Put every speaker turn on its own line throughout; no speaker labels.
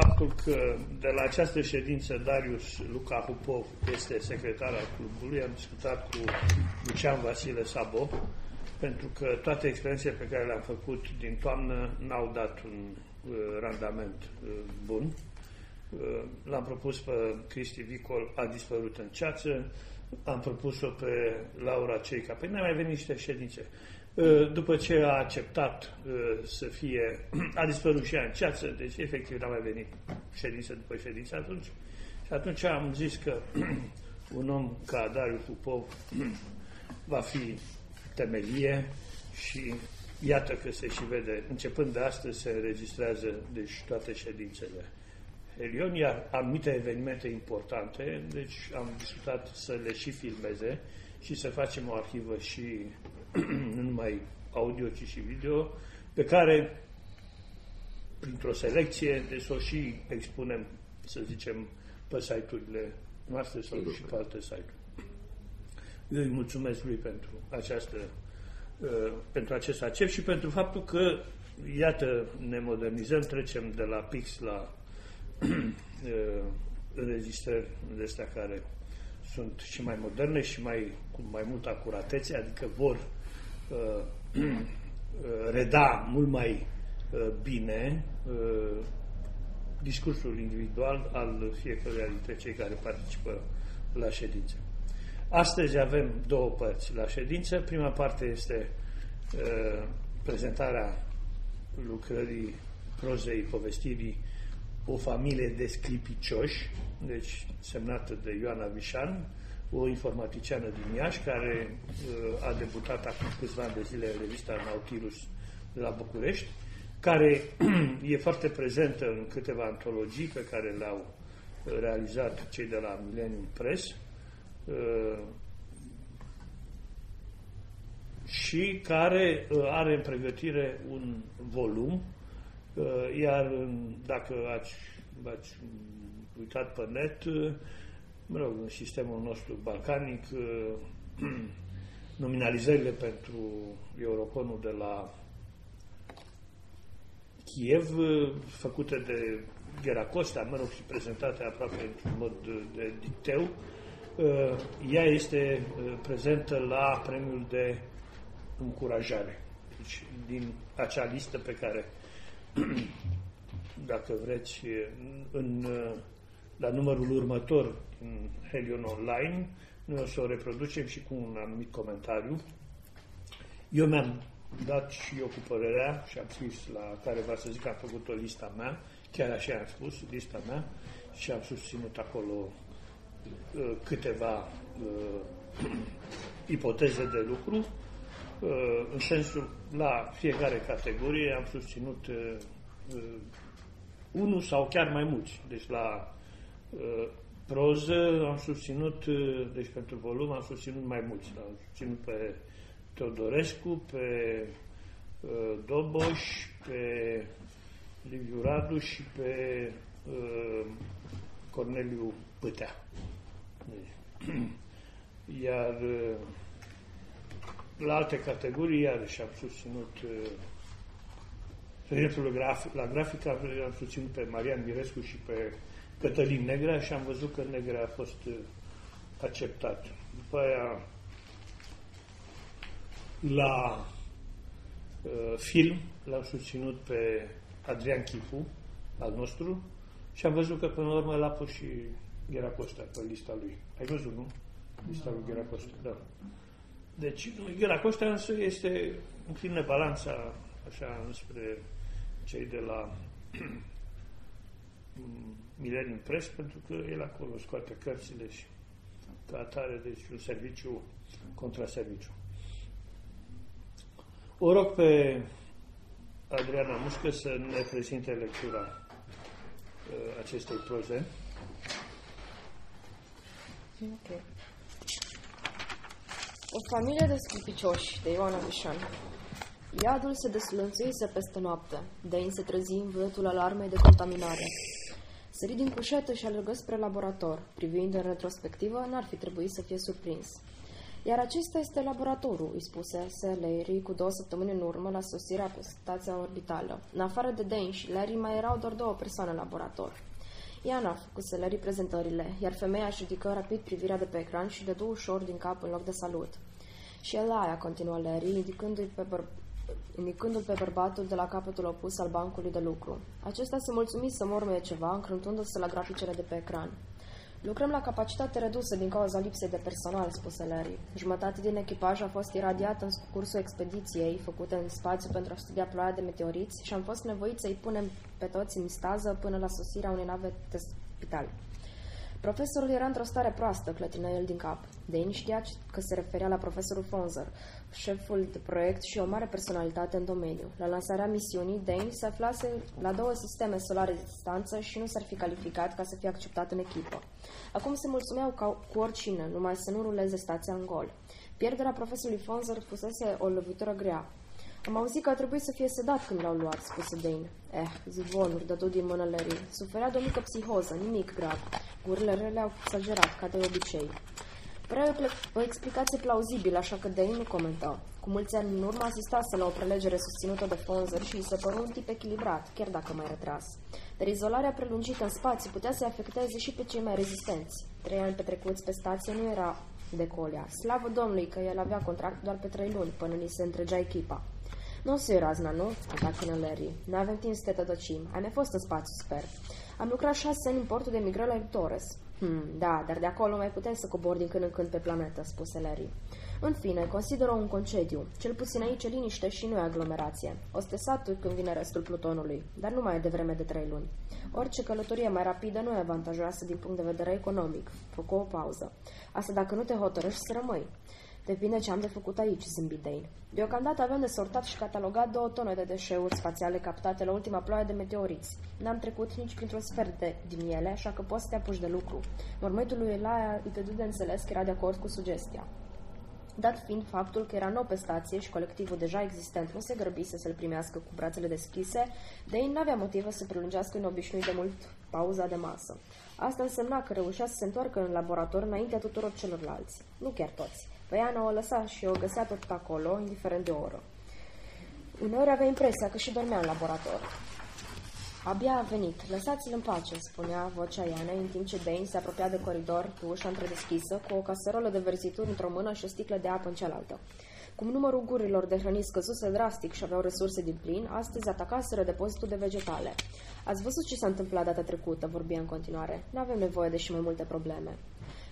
faptul că de la această ședință Darius Luca Hupov este secretar al clubului. Am discutat cu Lucian Vasile Sabo pentru că toate experiențele pe care le-am făcut din toamnă n-au dat un uh, randament uh, bun. Uh, l-am propus pe Cristi Vicol, a dispărut în ceață, am propus-o pe Laura Ceica. Păi n-a mai venit niște ședințe. Uh, după ce a acceptat uh, să fie, a dispărut și ea în ceață, deci efectiv n-a mai venit ședință după ședință atunci. Și atunci am zis că un om ca Darius Pupov va fi temelie și iată că se și vede, începând de astăzi se înregistrează deci toate ședințele Helion, iar anumite evenimente importante, deci am discutat să le și filmeze și să facem o arhivă și nu numai audio, ci și video, pe care, printr-o selecție, de să o și expunem, să zicem, pe site-urile noastre sau și pe alte site-uri. Eu îi mulțumesc lui pentru, această, uh, pentru acest accept și pentru faptul că, iată, ne modernizăm, trecem de la pix la uh, înregistrări de astea care sunt și mai moderne și mai, cu mai multă acuratețe, adică vor uh, uh, reda mult mai uh, bine uh, discursul individual al fiecăruia dintre cei care participă la ședință. Astăzi avem două părți la ședință. Prima parte este uh, prezentarea lucrării prozei povestirii O familie de sclipicioși, deci semnată de Ioana Vișan, o informaticiană din Iași, care uh, a debutat acum câțiva ani de zile în revista Nautilus de la București, care e foarte prezentă în câteva antologii pe care le-au realizat cei de la Millennium Press uh, și care uh, are în pregătire un volum, iar dacă ați, ați uitat pe net, mă rog, în sistemul nostru balcanic, nominalizările pentru Euroconul de la Kiev, făcute de Ghera Costa, mă rog, și prezentate aproape într-un mod de dicteu, ea este prezentă la premiul de încurajare. Deci, din acea listă pe care, dacă vreți, în la numărul următor în Helion Online. Noi o să o reproducem și cu un anumit comentariu. Eu mi-am dat și eu cu părerea și am scris la care va să zic că am făcut o lista mea, chiar așa am spus, lista mea, și am susținut acolo uh, câteva uh, ipoteze de lucru. Uh, în sensul, la fiecare categorie am susținut uh, uh, unul sau chiar mai mulți. Deci la Uh, proză am susținut, uh, deci pentru volum am susținut mai mulți. Am susținut pe Teodorescu, pe uh, Doboș, pe Liviu Radu și pe Corneliu Pătea. Deci, iar la alte categorii, iarăși am susținut la grafică am susținut pe Marian Mirescu și pe Cătălin Negra și am văzut că Negra a fost uh, acceptat. După aia, la uh, film, l-am susținut pe Adrian Chifu, al nostru, și am văzut că până la urmă l-a pus și Ghera Costa pe lista lui. Ai văzut, nu? Lista lui Ghera Costa, da. Deci, Ghera Costa însă este, în fine, balanța așa înspre cei de la Millennium Press pentru că el acolo scoate cărțile și ca atare, deci un serviciu contra serviciu. O rog pe Adriana Muscă să ne prezinte lectura uh, acestei proze.
Okay. O familie de sclipicioși de Ioana Vișan. Iadul se deslănțuise peste noapte, de se trezi în vârtul alarmei de contaminare. Sări din cușetă și alergă spre laborator. Privind în retrospectivă, n-ar fi trebuit să fie surprins. Iar acesta este laboratorul, îi spuse Larry cu două săptămâni în urmă la sosirea pe stația orbitală. În afară de Dane și Larry mai erau doar două persoane în laborator. Iana a făcut Larry prezentările, iar femeia își ridică rapid privirea de pe ecran și dădu ușor din cap în loc de salut. Și el aia, continuă Larry, indicându-i pe băr- indicându-l pe bărbatul de la capătul opus al bancului de lucru. Acesta se mulțumi să mormăie ceva, încruntundu-se la graficele de pe ecran. Lucrăm la capacitate redusă din cauza lipsei de personal, spuse Larry. Jumătate din echipaj a fost iradiată în cursul expediției făcute în spațiu pentru a studia ploaia de meteoriți și am fost nevoiți să-i punem pe toți în stază până la sosirea unei nave de spital. Profesorul era într-o stare proastă, clătină el din cap. Dane știa că se referea la profesorul Fonzer, șeful de proiect și o mare personalitate în domeniu. La lansarea misiunii, Dane se aflase la două sisteme solare de distanță și nu s-ar fi calificat ca să fie acceptat în echipă. Acum se mulțumeau ca cu oricine, numai să nu ruleze stația în gol. Pierderea profesorului Fonzer fusese o lovitură grea. Am auzit că a trebuit să fie sedat când l-au luat, spuse Dane. Eh, zvonuri, dădu din mână Larry. Suferea de o mică psihoză, nimic grav. Gurile rele au exagerat, ca de obicei. Prea o explicație plauzibilă, așa că Dane nu comentă. Cu mulți ani în urmă asistase la o prelegere susținută de Fonzer și îi se păru un tip echilibrat, chiar dacă mai retras. Dar izolarea prelungită în spațiu putea să afecteze și pe cei mai rezistenți. Trei ani petrecuți pe stație nu era de colea. Slavă Domnului că el avea contract doar pe trei luni, până ni se întregea echipa. Nu o să i razna, nu? Atacă Larry. Nu avem timp să te tădăcim. Ai mai fost în spațiu, sper. Am lucrat șase ani în portul de migrări la Torres. Hmm, da, dar de acolo mai putem să cobor din când în când pe planetă, spuse Larry. În fine, consideră un concediu. Cel puțin aici e liniște și nu e aglomerație. O să te satui când vine restul plutonului, dar nu mai e de vreme de trei luni. Orice călătorie mai rapidă nu e avantajoasă din punct de vedere economic. Făcu o pauză. Asta dacă nu te hotărăști să rămâi. Depinde ce am de făcut aici, zâmbi Dane. Deocamdată avem de sortat și catalogat două tone de deșeuri spațiale captate la ultima ploaie de meteoriți. N-am trecut nici printr-un sfert de, din ele, așa că poți să te apuci de lucru. Mormetul lui Elaia îi dădu de înțeles că era de acord cu sugestia. Dat fiind faptul că era nou pe stație și colectivul deja existent nu se grăbi să se-l primească cu brațele deschise, Dane n-avea motive să prelungească în obișnuit de mult pauza de masă. Asta însemna că reușea să se întoarcă în laborator înaintea tuturor celorlalți. Nu chiar toți. Ana o lăsa și o găsea tot acolo, indiferent de oră. Uneori avea impresia că și dormea în laborator. Abia a venit. Lăsați-l în pace, spunea vocea Ianei, în timp ce Dane se apropia de coridor cu ușa întredeschisă, cu o caserolă de verzituri într-o mână și o sticlă de apă în cealaltă. Cum numărul gurilor de hrăniți scăzuse drastic și aveau resurse din plin, astăzi atacaseră depozitul de vegetale. Ați văzut ce s-a întâmplat data trecută, vorbia în continuare. Nu avem nevoie de și mai multe probleme.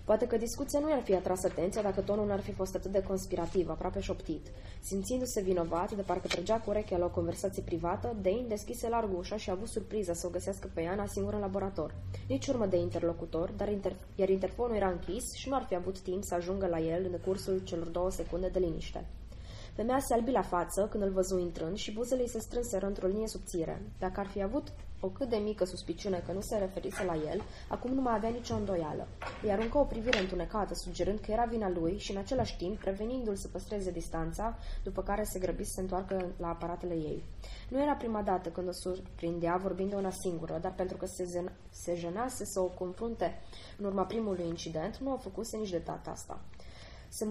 Poate că discuția nu i-ar fi atras atenția dacă tonul n-ar fi fost atât de conspirativ, aproape șoptit. Simțindu-se vinovat, de parcă trăgea cu urechea la o conversație privată, Dane deschise larg ușa și a avut surpriza să o găsească pe Iana singură în laborator. Nici urmă de interlocutor, dar inter- iar interfonul era închis și nu ar fi avut timp să ajungă la el în cursul celor două secunde de liniște. Femeia se albi la față când îl văzu intrând și buzele îi se strânseră într-o linie subțire. Dacă ar fi avut o cât de mică suspiciune că nu se referise la el, acum nu mai avea nicio îndoială. Îi aruncă o privire întunecată, sugerând că era vina lui și, în același timp, prevenindu-l să păstreze distanța, după care se grăbi să se întoarcă la aparatele ei. Nu era prima dată când o surprindea vorbind de una singură, dar pentru că se, zen- se jenase să o confrunte în urma primului incident, nu o făcuse nici de data asta. Se,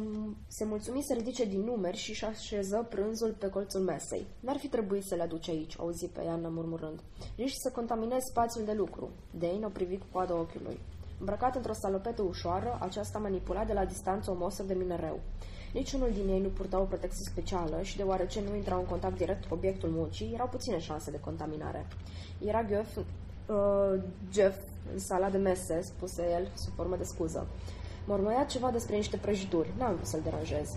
se mulțumi să ridice din numeri și și așeză prânzul pe colțul mesei. N-ar fi trebuit să le aduce aici, auzi pe Iana murmurând. Riști să contaminezi spațiul de lucru. Dane o privi cu coada ochiului. Îmbrăcat într-o salopetă ușoară, aceasta manipula de la distanță o mosă de minereu. Niciunul din ei nu purta o protecție specială și deoarece nu intrau în contact direct cu obiectul muncii, erau puține șanse de contaminare. Era Geoff, uh, Jeff în sala de mese, spuse el, sub formă de scuză. Mormăia ceva despre niște prăjituri. N-am vrut să-l deranjez.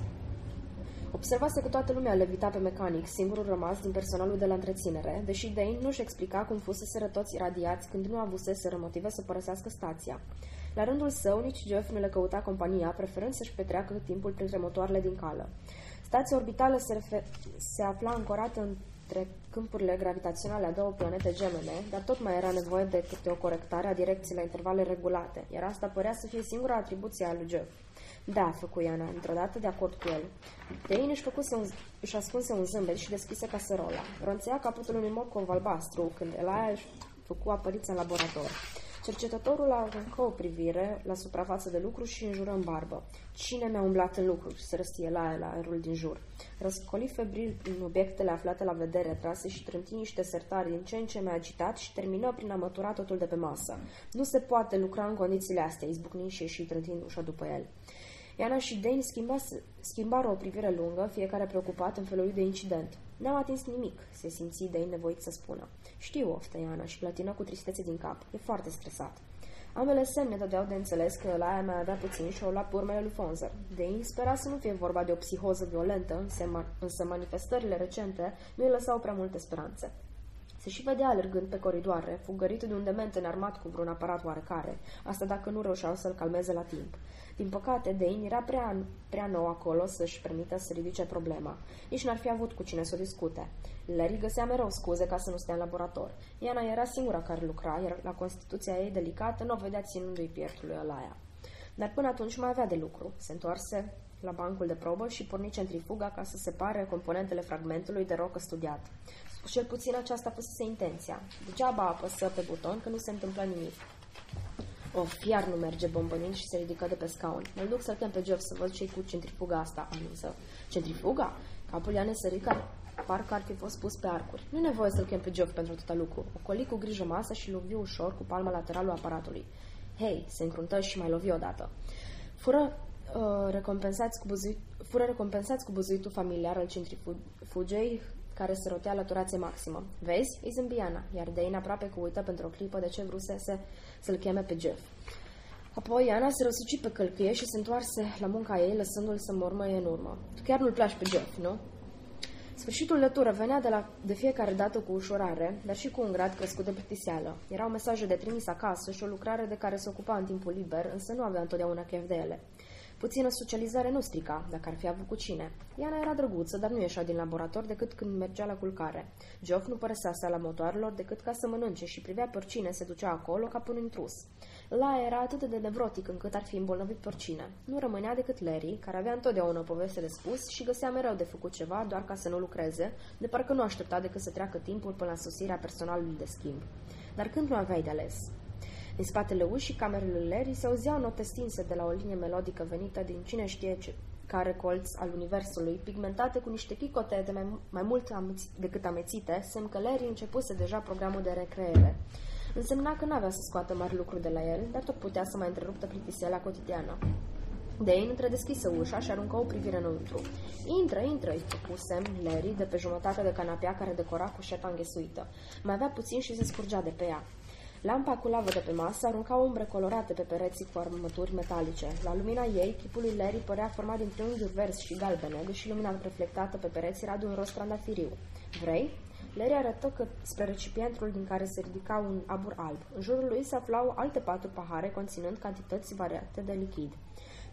Observase că toată lumea levita pe mecanic, singurul rămas din personalul de la întreținere, deși Dane nu-și explica cum fusese toți iradiați când nu avusese motive să părăsească stația. La rândul său, nici Jeff nu le căuta compania, preferând să-și petreacă timpul printre motoarele din cală. Stația orbitală se, refer- se afla ancorată între câmpurile gravitaționale a două planete gemene, dar tot mai era nevoie de câte o corectare a direcției la intervale regulate, iar asta părea să fie singura atribuție a lui Jeff. Da, făcu Iana, într-o dată de acord cu el. Dein își, făcuse un, își ascunse un zâmbet și deschise caserola. Ronțea caputul unui morcov albastru când Elaia își făcu apariția în laborator. Cercetătorul aruncă o privire la suprafață de lucru și înjură în barbă. Cine mi-a umblat în lucru? Se răstie la la aerul din jur. Răscoli febril în obiectele aflate la vedere, trase și trânti niște sertari din ce în ce mai agitat și termină prin a mătura totul de pe masă. Nu se poate lucra în condițiile astea, izbucni și ieși trântind ușa după el. Iana și Dane schimbară o privire lungă, fiecare preocupat în felul lui de incident. N-am atins nimic, se simți Dane nevoit să spună. Știu, oftă Iana și plătină cu tristețe din cap. E foarte stresat. Ambele semne dădeau de înțeles că la aia mai avea puțin și o lua pe urmele lui Fonzer. Dane spera să nu fie vorba de o psihoză violentă, însă manifestările recente nu îi lăsau prea multe speranțe. Se și vedea alergând pe coridoare, fugărit de un dement înarmat cu vreun aparat oarecare, asta dacă nu reușeau să-l calmeze la timp. Din păcate, Dane era prea, prea nou acolo să-și permită să ridice problema. Nici n-ar fi avut cu cine să o discute. Larry găsea mereu scuze ca să nu stea în laborator. Iana era singura care lucra, iar la constituția ei delicată nu o vedea ținându-i pieptul lui Alaia. Dar până atunci mai avea de lucru. Se întoarse la bancul de probă și porni centrifuga ca să separe componentele fragmentului de rocă studiat. Cel puțin aceasta fusese intenția. Degeaba apăsă pe buton că nu se întâmplă nimic. Of, iar nu merge bombănind și se ridică de pe scaun. Mă duc să chem pe Jeff să văd ce cu centrifuga asta, anunță. Centrifuga? Capul ea nesărica, parcă ar fi fost pus pe arcuri. Nu nevoie să-l chem pe Jeff pentru atâta lucru. O coli cu grijă masă și lovi ușor cu palma laterală a aparatului. Hei, se încruntă și mai lovi odată. Fură uh, recompensați cu buzuit, fură recompensați cu buzuitul familiar al centrifugei care se rotea la turație maximă. Vezi? Îi zâmbi Ana, iar Dane aproape că uită pentru o clipă de ce vrusese să-l cheme pe Jeff. Apoi Ana se răsuci pe călcâie și se întoarse la munca ei, lăsându-l să mormăie în urmă. Tu chiar nu-l placi pe Jeff, nu? Sfârșitul de tură venea de, la, de fiecare dată cu ușurare, dar și cu un grad crescut de plictiseală. Erau mesaje de trimis acasă și o lucrare de care se ocupa în timpul liber, însă nu avea întotdeauna chef de ele. Puțină socializare nu strica, dacă ar fi avut cu cine. Iana era drăguță, dar nu ieșea din laborator decât când mergea la culcare. Geoff nu părăsea sala motoarelor decât ca să mănânce și privea pe oricine se ducea acolo ca pe un intrus. La era atât de nevrotic încât ar fi îmbolnăvit pe oricine. Nu rămânea decât Larry, care avea întotdeauna o poveste de spus și găsea mereu de făcut ceva doar ca să nu lucreze, de parcă nu aștepta decât să treacă timpul până la sosirea personalului de schimb. Dar când nu aveai de ales? Din spatele ușii camerei lui Larry se auzeau note stinse de la o linie melodică venită din cine știe ce, care colț al universului, pigmentate cu niște chicote de mai, mai mult ameți, decât amețite, semn că Larry începuse deja programul de recreere. Însemna că n-avea să scoată mari lucruri de la el, dar tot putea să mai întreruptă plictiseala cotidiană. Dane întredeschise ușa și aruncă o privire înăuntru. Intră, intră, îi propuse Larry de pe jumătate de canapea care decora cu șepa înghesuită. Mai avea puțin și se scurgea de pe ea. Lampa cu lavă de pe masă arunca umbre colorate pe pereții cu armături metalice. La lumina ei, chipul lui Larry părea format din triunghiuri verzi și galbene, deși lumina reflectată pe pereți era de un rost trandafiriu. Vrei? Larry arătă că spre recipientul din care se ridica un abur alb. În jurul lui se aflau alte patru pahare conținând cantități variate de lichid.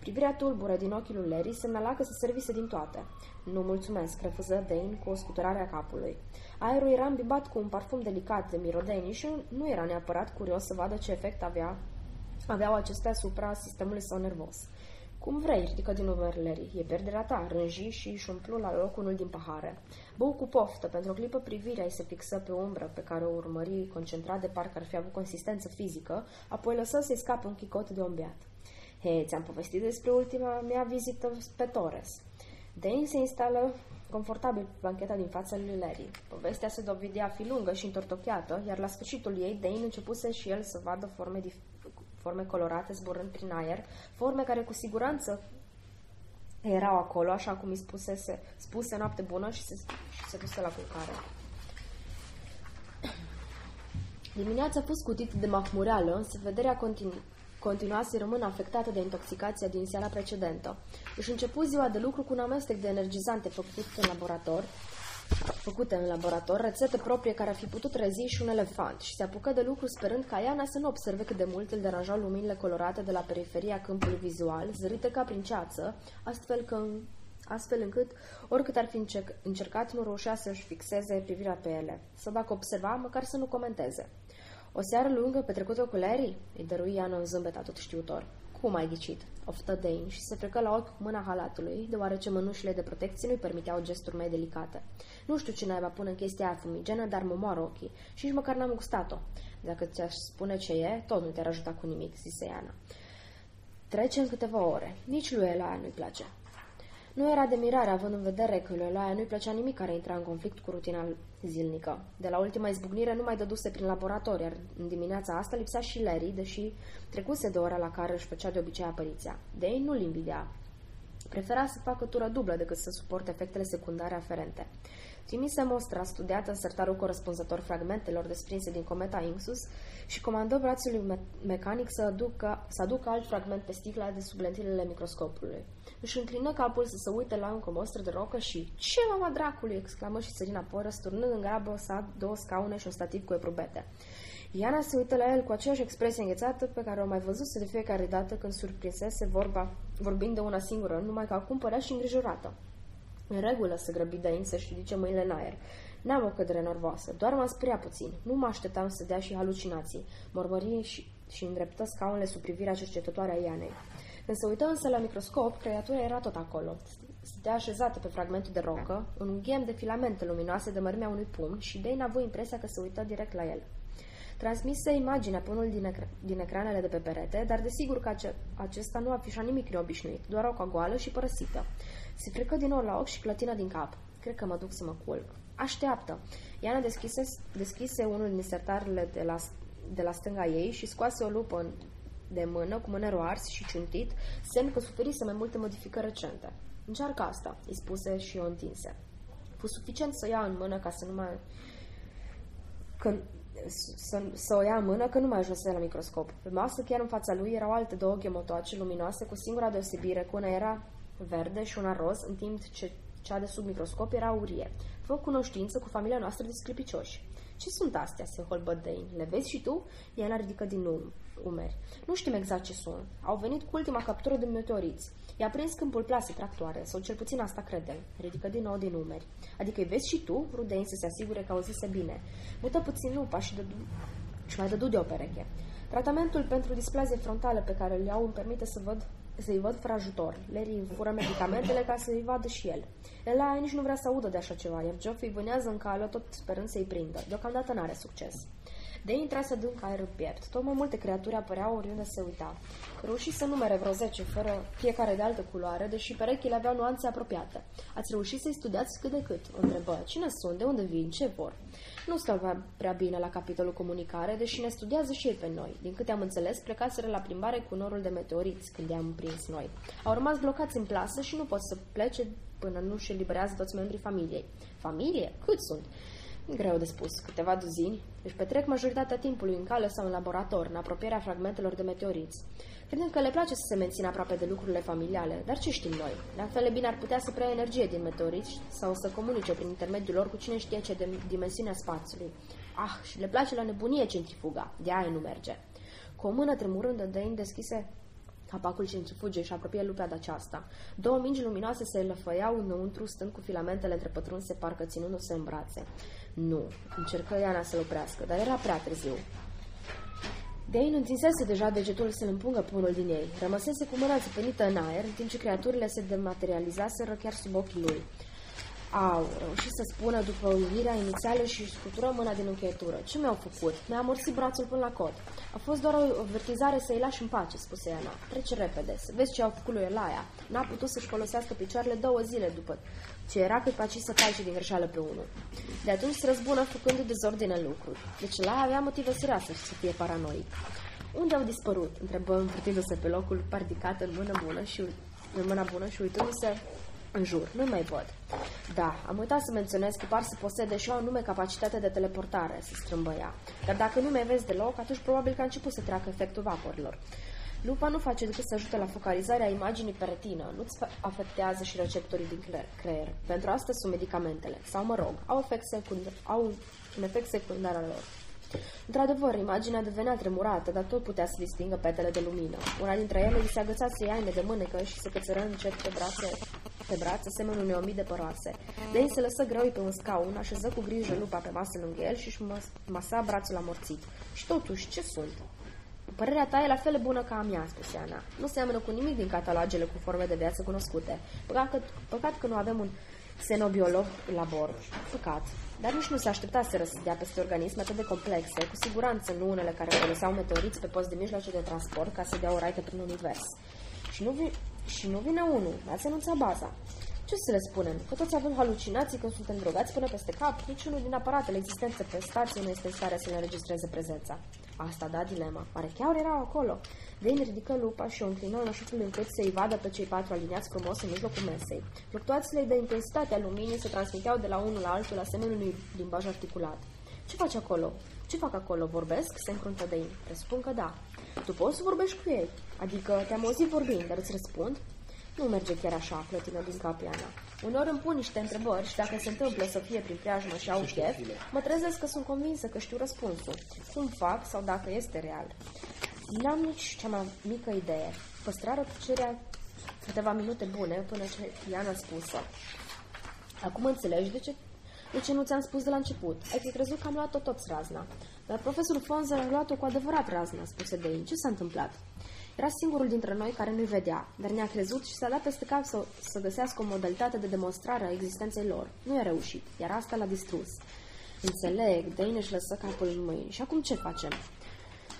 Privirea tulbură din ochii lui Larry semnala că se servise din toate. Nu mulțumesc, refuză Dane cu o scuturare a capului. Aerul era îmbibat cu un parfum delicat de mirodeni și nu era neapărat curios să vadă ce efect avea, aveau acestea asupra sistemului său nervos. Cum vrei, ridică din nou Larry. E pierderea ta, rânji și își umplu la loc unul din pahare. Bău cu poftă, pentru o clipă privirea îi se fixă pe umbră pe care o urmări concentrat de parcă ar fi avut consistență fizică, apoi lăsă să-i scape un chicot de ombeat. Hei, ți-am povestit despre ultima mea vizită pe Torres. Dane se instală confortabil pe bancheta din fața lui Larry. Povestea se dovedea fi lungă și întortocheată, iar la sfârșitul ei, Dane începuse și el să vadă forme, forme colorate zburând prin aer, forme care cu siguranță erau acolo, așa cum îi spusese, spuse noapte bună și se, și se duse la culcare. Dimineața a fost scutită de mahmureală, însă vederea continu- continua să rămână afectată de intoxicația din seara precedentă. Își începu ziua de lucru cu un amestec de energizante făcut în laborator, făcute în laborator, rețete proprie care ar fi putut rezi și un elefant și se apucă de lucru sperând ca Iana să nu observe cât de mult îl deranjau luminile colorate de la periferia câmpului vizual, zărite ca prin ceață, astfel că astfel încât, oricât ar fi încercat, nu reușea să-și fixeze privirea pe ele. Să dacă observa, măcar să nu comenteze. O seară lungă petrecută cu Larry? Îi dărui Iana un zâmbet atot știutor. Cum ai ghicit? Oftă Dane și se frecă la ochi cu mâna halatului, deoarece mânușile de protecție nu-i permiteau gesturi mai delicate. Nu știu ce naiba pune în chestia aia fumigenă, dar mă moară ochii și nici măcar n-am gustat-o. Dacă ți-aș spune ce e, tot nu te-ar ajuta cu nimic, zise Iana. Trece în câteva ore. Nici lui Elaia nu-i place. Nu era de mirare, având în vedere că lui Elaia nu-i plăcea nimic care intra în conflict cu rutina zilnică. De la ultima izbucnire nu mai dăduse prin laborator, iar în dimineața asta lipsea și Larry, deși trecuse de ora la care își făcea de obicei apariția. Dei nu-l invidia. Prefera să facă tură dublă decât să suporte efectele secundare aferente. Trimise mostra studiată în sertarul corespunzător fragmentelor desprinse din cometa Inxus și comandă brațului me- mecanic să aducă, să aducă alt fragment pe sticla de sub lentilele microscopului. Își înclină capul să se uite la încă o mostră de rocă și Ce mama dracului!" exclamă și sări înapoi, răsturnând în grabă sa două scaune și un stativ cu eprubete. Iana se uită la el cu aceeași expresie înghețată pe care o mai văzuse de fiecare dată când surprinsese vorba, vorbind de una singură, numai că acum părea și îngrijorată. În regulă să grăbi Dain să-și ridice mâinile în aer. N-am o cădere nervoasă, doar m-am speriat puțin. Nu mă așteptam să dea și halucinații. Mormări și, și îndreptă scaunele sub privirea cercetătoare a Ianei. Când se uită însă la microscop, creatura era tot acolo. Stătea așezată pe fragmentul de rocă, un ghem de filamente luminoase de mărimea unui pumn și Dane a avut impresia că se uită direct la el. Transmise imaginea pe unul din, ecr- din ecranele de pe perete, dar desigur că ace- acesta nu afișa nimic neobișnuit, doar o goală și părăsită. Se frecă din nou la ochi și clătina din cap. Cred că mă duc să mă culc. Așteaptă. Iana deschise, deschise unul din sertarele de la, de la stânga ei și scoase o lupă în, de mână cu mânerul ars și ciuntit, semn că suferise mai multe modificări recente. Încearcă asta, îi spuse și o întinse. Fu suficient să ia în mână ca să nu mai... Când, să, să o ia în mână că nu mai ajunsese la microscop. Pe masă, chiar în fața lui, erau alte două ghemotoace luminoase cu singura deosebire, cu una era verde și una roz, în timp ce cea de sub microscop era aurie. Fă cunoștință cu familia noastră de sclipicioși. Ce sunt astea?" se holbă Dane. Le vezi și tu?" Ea ridică din um, umeri. Nu știm exact ce sunt. Au venit cu ultima captură de meteoriți. I-a prins câmpul plasei tractoare, sau cel puțin asta credem. Ridică din nou din umeri. Adică îi vezi și tu? Rudein să se asigure că auzise bine. Mută puțin lupa și, dădu... și mai dădu de o pereche. Tratamentul pentru displazie frontală pe care îl iau îmi permite să văd să-i văd fără ajutor. Larry fură medicamentele ca să-i vadă și el. Ela nici nu vrea să audă de așa ceva, iar Geoffrey vânează în cală tot sperând să-i prindă. Deocamdată n-are succes. De intrase adânc aer în piept. Tot mai multe creaturi apăreau oriunde se uita. Reuși să numere vreo 10, fără fiecare de altă culoare, deși perechile aveau nuanțe apropiate. Ați reușit să-i studiați cât de cât? Întrebă. Cine sunt? De unde vin? Ce vor? Nu stau prea bine la capitolul comunicare, deși ne studiază și ei pe noi. Din câte am înțeles, plecaseră la plimbare cu norul de meteoriți când i-am prins noi. Au rămas blocați în plasă și nu pot să plece până nu și eliberează toți membrii familiei. Familie? Cât sunt? Greu de spus. Câteva duzini. Își petrec majoritatea timpului în cale sau în laborator, în apropierea fragmentelor de meteoriți. Credem că le place să se mențină aproape de lucrurile familiale, dar ce știm noi? La fel bine ar putea să preia energie din meteoriți sau să comunice prin intermediul lor cu cine știe ce de dimensiunea spațiului. Ah, și le place la nebunie centrifuga. De aia nu merge. Cu o mână tremurândă, Dane deschise capacul centrifuge și apropie lupea de aceasta. Două mingi luminoase se lăfăiau înăuntru, stând cu filamentele întrepătrunse, parcă ținându-se în brațe. Nu, încercă Iana să-l oprească, dar era prea târziu. Dane întinsese deja degetul să-l împungă pe unul din ei. Rămăsese cu mâna țipenită în aer, în timp ce creaturile se dematerializaseră chiar sub ochii lui. Au reușit să spună după uimirea inițială și scutură mâna din încheietură. Ce mi-au făcut? Mi-a amorțit brațul până la cot. A fost doar o avertizare să-i lași în pace, spuse Ana. Trece repede, să vezi ce au făcut lui Elaia. N-a putut să-și folosească picioarele două zile după ce era cât paci să calce din greșeală pe unul. De atunci se răzbună făcând dezordine în lucruri. Deci Elaia avea motive serioase să fie paranoic. Unde au dispărut? întrebă învârtindu-se pe locul pardicat în mână bună și în mâna bună și uitându-se în jur. Nu mai văd. Da, am uitat să menționez că par să posede și o anume capacitate de teleportare, se strâmbă ea. Dar dacă nu mai vezi deloc, atunci probabil că a început să treacă efectul vaporilor. Lupa nu face decât să ajute la focalizarea imaginii pe retină, nu-ți afectează și receptorii din creier. Pentru asta sunt medicamentele, sau mă rog, au, efect secundar, au un efect secundar al lor. Într-adevăr, imaginea devenea tremurată, dar tot putea să distingă petele de lumină. Una dintre ele îi se agăța să iaine de mânecă și se cățără încet pe brațe, pe brațe, semnul unei omii de păroase. Dane se lăsă greu pe un scaun, așeză cu grijă lupa pe masă lângă el și își masa brațul amorțit. Și totuși, ce sunt? Părerea ta e la fel de bună ca a mea, spuse Ana. Nu seamănă cu nimic din catalogele cu forme de viață cunoscute. Păcat că, păcat că nu avem un xenobiolog la bord. Păcat. Dar nici nu se aștepta să răsădea peste organisme atât de complexe, cu siguranță nu unele care foloseau meteoriți pe post de mijloace de transport ca să dea o raită prin univers. Și nu, vi- și nu vine unul, ați anunțat baza. Ce să le spunem? Că toți avem halucinații când suntem drogați până peste cap? Niciunul din aparatele existente pe stație nu este în stare să ne înregistreze prezența. Asta da dilema. Oare chiar erau acolo? Dane ridică lupa și o înclină în așa fel încât să-i vadă pe cei patru aliniați frumos în mijlocul mesei. Fluctuațiile de intensitate a luminii se transmiteau de la unul la altul asemenea unui limbaj articulat. Ce faci acolo? Ce fac acolo? Vorbesc? Se încruntă Dane. Presupun că da. Tu poți să vorbești cu ei. Adică te-am auzit vorbind, dar îți răspund? Nu merge chiar așa, clătină din Capiana. Uneori îmi pun niște întrebări și dacă se întâmplă să fie prin preajmă și au chef, mă trezesc că sunt convinsă că știu răspunsul. Cum fac sau dacă este real. N-am nici cea mai mică idee. Păstrară tăcerea câteva minute bune până ce Iana spusă. Acum înțelegi de ce, de ce nu ți-am spus de la început. Ai fi crezut că am luat-o toți razna. Dar profesorul Fonzer a luat-o cu adevărat razna, spuse Dane. Ce s-a întâmplat? Era singurul dintre noi care nu-i vedea, dar ne-a crezut și s-a dat peste cap să, să găsească o modalitate de demonstrare a existenței lor. Nu i-a reușit, iar asta l-a distrus. Înțeleg, Dane își lăsă capul în mâini. Și acum ce facem?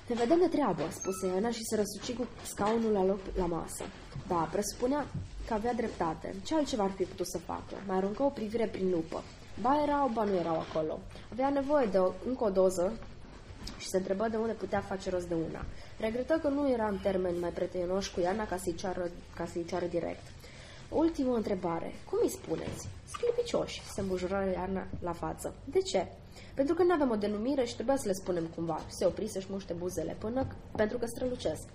Ne vedem de treabă, spuse Ana și se răsuci cu scaunul la loc la masă. Da, presupunea că avea dreptate. Ce altceva ar fi putut să facă? Mai aruncă o privire prin lupă. Ba erau, ba nu erau acolo. Avea nevoie de o, încă o doză și se întrebă de unde putea face rost de una. Regretă că nu era în termeni mai prietenoși cu Iana ca să-i ceară, ca să-i ceară direct. Ultimă întrebare. Cum îi spuneți? Sclipicioși, se îmbujură Iana la față. De ce? Pentru că nu avem o denumire și trebuia să le spunem cumva. Se opri să-și muște buzele până pentru că strălucesc.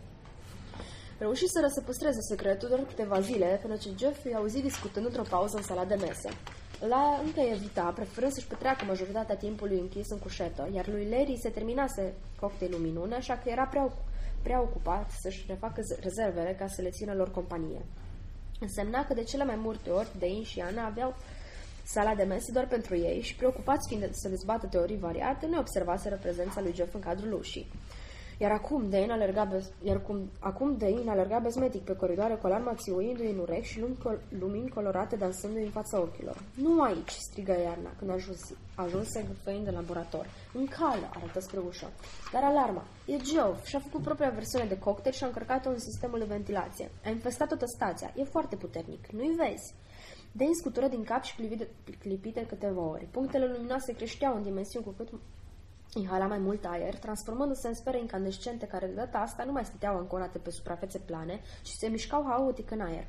Reuși să se păstreze secretul doar câteva zile până ce Jeff i-a auzit discutând într-o pauză în sala de mese. La încă evita, preferând să-și petreacă majoritatea timpului închis în cușetă, iar lui Larry se terminase cocktailul minune, așa că era prea, prea ocupat să-și refacă rezervele ca să le țină lor companie. Însemna că de cele mai multe ori Dane și Ana aveau sala de mese doar pentru ei și, preocupați fiind să dezbată teorii variate, nu observaseră prezența lui Jeff în cadrul ușii. Iar acum Dane alerga, bez, iar cum, acum Dane alerga bezmetic pe coridoare cu alarma țiuindu-i în urechi și lumini, col, lumini colorate dansându-i în fața ochilor. Nu aici, strigă Iarna când ajuns, ajunse gâfăind de laborator. În cală, arătă spre ușă. Dar alarma. E Geoff și-a făcut propria versiune de cocktail și a încărcat-o în sistemul de ventilație. A infestat toată stația. E foarte puternic. Nu-i vezi? Dane scutură din cap și clipi de câteva ori. Punctele luminoase creșteau în dimensiuni cu cât inhala mai mult aer, transformându-se în sfere incandescente care de data asta nu mai stăteau ancorate pe suprafețe plane, ci se mișcau haotic în aer.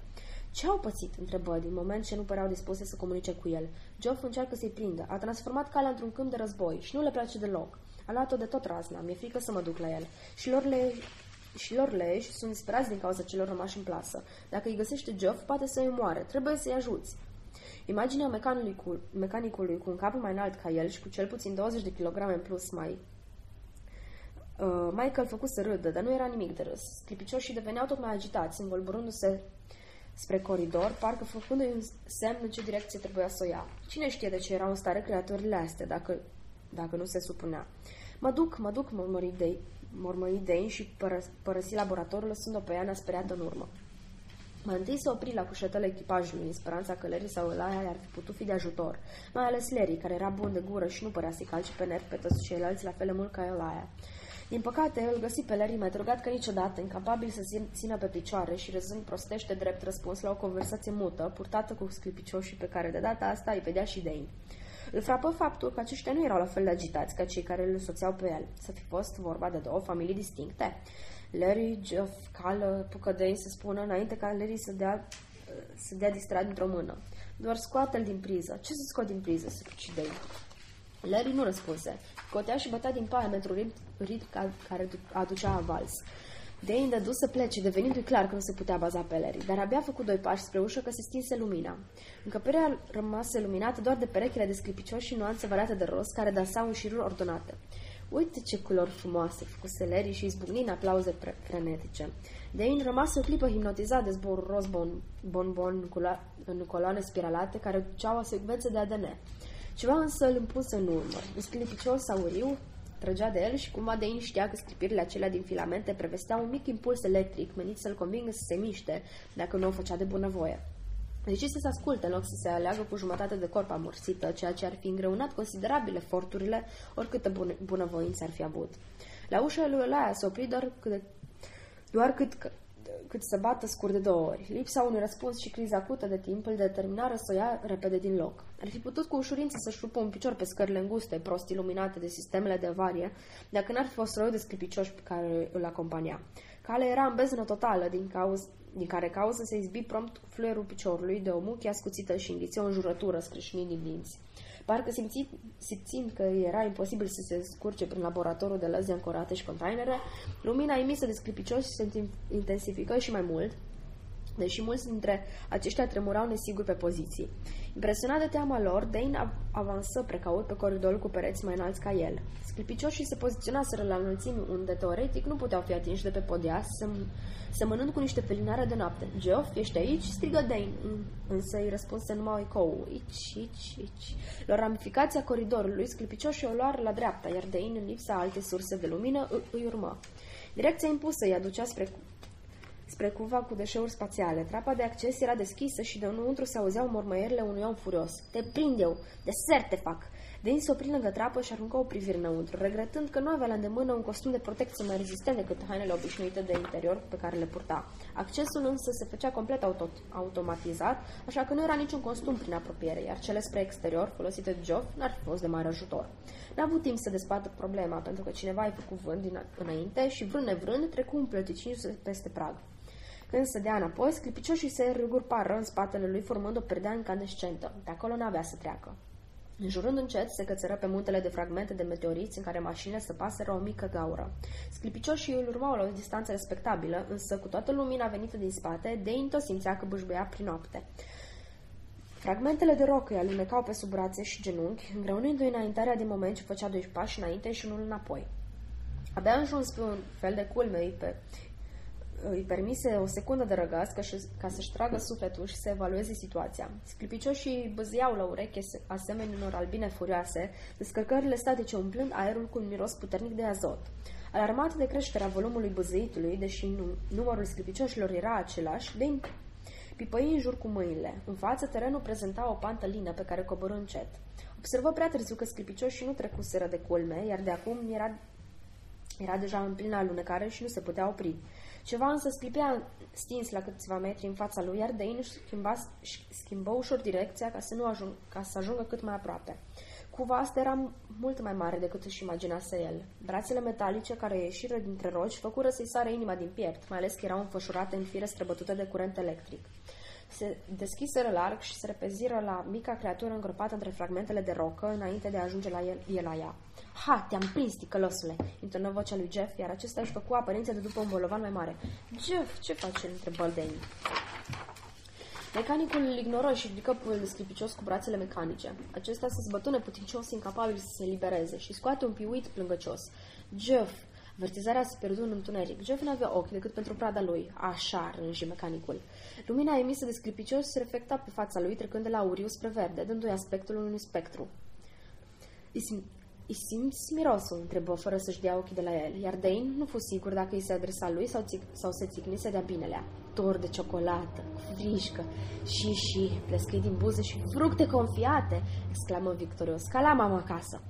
Ce au pățit? întrebă din moment ce nu păreau dispuse să comunice cu el. Geoff încearcă să-i prindă. A transformat calea într-un câmp de război și nu le place deloc. A luat-o de tot razna. Mi-e frică să mă duc la el. Și lor le și lor leși sunt disperați din cauza celor rămași în plasă. Dacă îi găsește Geoff, poate să-i moare. Trebuie să-i ajuți. Imaginea mecanicului, mecanicului cu un cap mai înalt ca el și cu cel puțin 20 de kilograme în plus mai... Uh, Michael făcut să râdă, dar nu era nimic de râs. Sclipicioșii deveneau tot mai agitați, învolburându-se spre coridor, parcă făcându-i un semn în ce direcție trebuia să o ia. Cine știe de ce erau în stare creaturile astea, dacă, dacă nu se supunea. Mă duc, mă duc, mormări de, mormăi Dane și părăs, părăsi laboratorul, lăsând-o pe Iana speriată în urmă. Mai întâi se opri la cușetele echipajului, în speranța că Larry sau Elaia ar fi putut fi de ajutor, mai ales Larry, care era bun de gură și nu părea să-i calce pe nervi pe toți ceilalți la fel de mult ca Elaia. Din păcate, îl găsi pe Larry mai drogat ca niciodată, incapabil să țină pe picioare și răzând prostește drept răspuns la o conversație mută, purtată cu sclipicioșii pe care de data asta îi vedea și Dane. Îl frapă faptul că aceștia nu erau la fel de agitați ca cei care îl soțeau pe el. Să fi fost vorba de două familii distincte. Larry, Jeff, cală, Pucădei să spună înainte ca Larry să dea, să dea distrat dintr-o mână. Doar scoate-l din priză. Ce să scot din priză? Se ucidei. Larry nu răspunse. Cotea și bătea din paie pentru ritm, ritm care aducea avals. Dane dădu să plece, devenindu-i clar că nu se putea baza pe Larry, dar abia a făcut doi pași spre ușă că se stinse lumina. Încăperea rămase luminată doar de perechile de sclipicioși și nuanțe variate de roz care dansau în șiruri ordonate. Uite ce culori frumoase, făcuse Larry și izbucni în aplauze frenetice. Dane rămase o clipă hipnotizat de zborul roz bon, bon, bon în coloane spiralate care duceau o secvență de ADN. Ceva însă îl împulse în urmă. Un sclipicios auriu trăgea de el și cumva Dane știa că scripirile acelea din filamente prevesteau un mic impuls electric menit să-l convingă să se miște, dacă nu o făcea de bunăvoie. Deci să se asculte în loc să se aleagă cu jumătate de corp amorsită, ceea ce ar fi îngreunat considerabil eforturile, oricâtă bun- bunăvoință ar fi avut. La ușa lui Elaia se opri doar cât, doar cât, cât să bată scurt de două ori. Lipsa unui răspuns și criza acută de timp îl determinară să o ia repede din loc. Ar fi putut cu ușurință să-și rupă un picior pe scările înguste, prost iluminate de sistemele de avarie, dacă n-ar fi fost roiul de sclipicioși pe care îl acompania. Calea era în beznă totală din, cauz, din care cauză se izbi prompt cu fluierul piciorului de o muchie ascuțită și înghițea o înjurătură scrâșnind din dinți. Parcă simțit, simțind că era imposibil să se scurce prin laboratorul de lăzi ancorate și containere, lumina emisă de sclipicioși se intensifică și mai mult, deși mulți dintre aceștia tremurau nesigur pe poziții. Impresionat de teama lor, Dane avansă precaut pe coridorul cu pereți mai înalți ca el. Sclipicioșii se poziționaseră la înălțimi unde, teoretic, nu puteau fi atinși de pe podea, semănând cu niște felinare de noapte. Geoff, ești aici?" strigă Dane, însă îi răspunse numai ecou. Ici, ici, ici. La ramificația coridorului, sclipicioșii o luar la dreapta, iar Dane, în lipsa alte surse de lumină, îi urmă. Direcția impusă îi aducea spre spre cuva cu deșeuri spațiale. Trapa de acces era deschisă și de înăuntru se auzeau mormăierile unui om furios. Te prind eu! Desert te fac! Dean se opri lângă trapă și aruncă o privire înăuntru, regretând că nu avea la îndemână un costum de protecție mai rezistent decât hainele obișnuite de interior pe care le purta. Accesul însă se făcea complet auto- automatizat, așa că nu era niciun costum prin apropiere, iar cele spre exterior, folosite de Geoff, n-ar fi fost de mare ajutor. N-a avut timp să despată problema, pentru că cineva i-a făcut vânt din înainte și, vrând nevrând, trecu un plăticindu peste prag. Când se dea înapoi, sclipicioșii se râgurpară în spatele lui, formând o perdea incandescentă. De acolo n-avea să treacă. Înjurând încet, se cățără pe muntele de fragmente de meteoriți în care mașinile paseră o mică gaură. Sclipicioșii îl urmau la o distanță respectabilă, însă cu toată lumina venită din spate, Deinto simțea că bâșbâia prin noapte. Fragmentele de roc îi alunecau pe sub brațe și genunchi, îngreunându-i înaintarea din moment ce făcea doi pași înainte și unul înapoi. Abia ajuns pe un fel de culme, pe îi permise o secundă de răgaz ca, ca să-și tragă sufletul și să evalueze situația. Sclipicioșii băziau la ureche asemenea unor albine furioase, descărcările statice umplând aerul cu un miros puternic de azot. Alarmat de creșterea volumului băzăitului, deși numărul sclipicioșilor era același, de pipăi în jur cu mâinile. În față, terenul prezenta o pantă lină pe care coborâ încet. Observă prea târziu că sclipicioșii nu trecuseră de culme, iar de acum era, era deja în plină alunecare și nu se putea opri. Ceva însă sclipea stins la câțiva metri în fața lui, iar Dane schimba, schimbă ușor direcția ca să, nu ajung, ca să ajungă cât mai aproape. Cuva asta era mult mai mare decât își imaginase el. Brațele metalice care ieșiră dintre roci făcură să-i sară inima din piept, mai ales că erau înfășurate în fire străbătute de curent electric se deschiseră larg și se repeziră la mica creatură îngropată între fragmentele de rocă înainte de a ajunge la el, el la ea. Ha, te-am prins, ticălosule!" intonă vocea lui Jeff, iar acesta își făcu aparența de după un bolovan mai mare. Jeff, ce faci?" întrebă Dane. Mecanicul îl ignoră și ridică puiul sclipicios cu brațele mecanice. Acesta se zbătu neputincios, incapabil să se libereze și scoate un piuit plângăcios. Jeff, Vertizarea se pierdu în întuneric. Jeff nu avea ochi decât pentru prada lui. Așa, rânji mecanicul. Lumina emisă de sclipicios se reflecta pe fața lui, trecând de la auriu spre verde, dându-i aspectul unui spectru. Îi, sim- îi simți mirosul? întrebă, fără să-și dea ochii de la el, iar Dane nu fu sigur dacă îi se adresa lui sau, țic- sau se țicnise de-a binelea. Tor de ciocolată, frișcă, și și, plescăi din buze și fructe confiate, exclamă victorios, ca la mama acasă.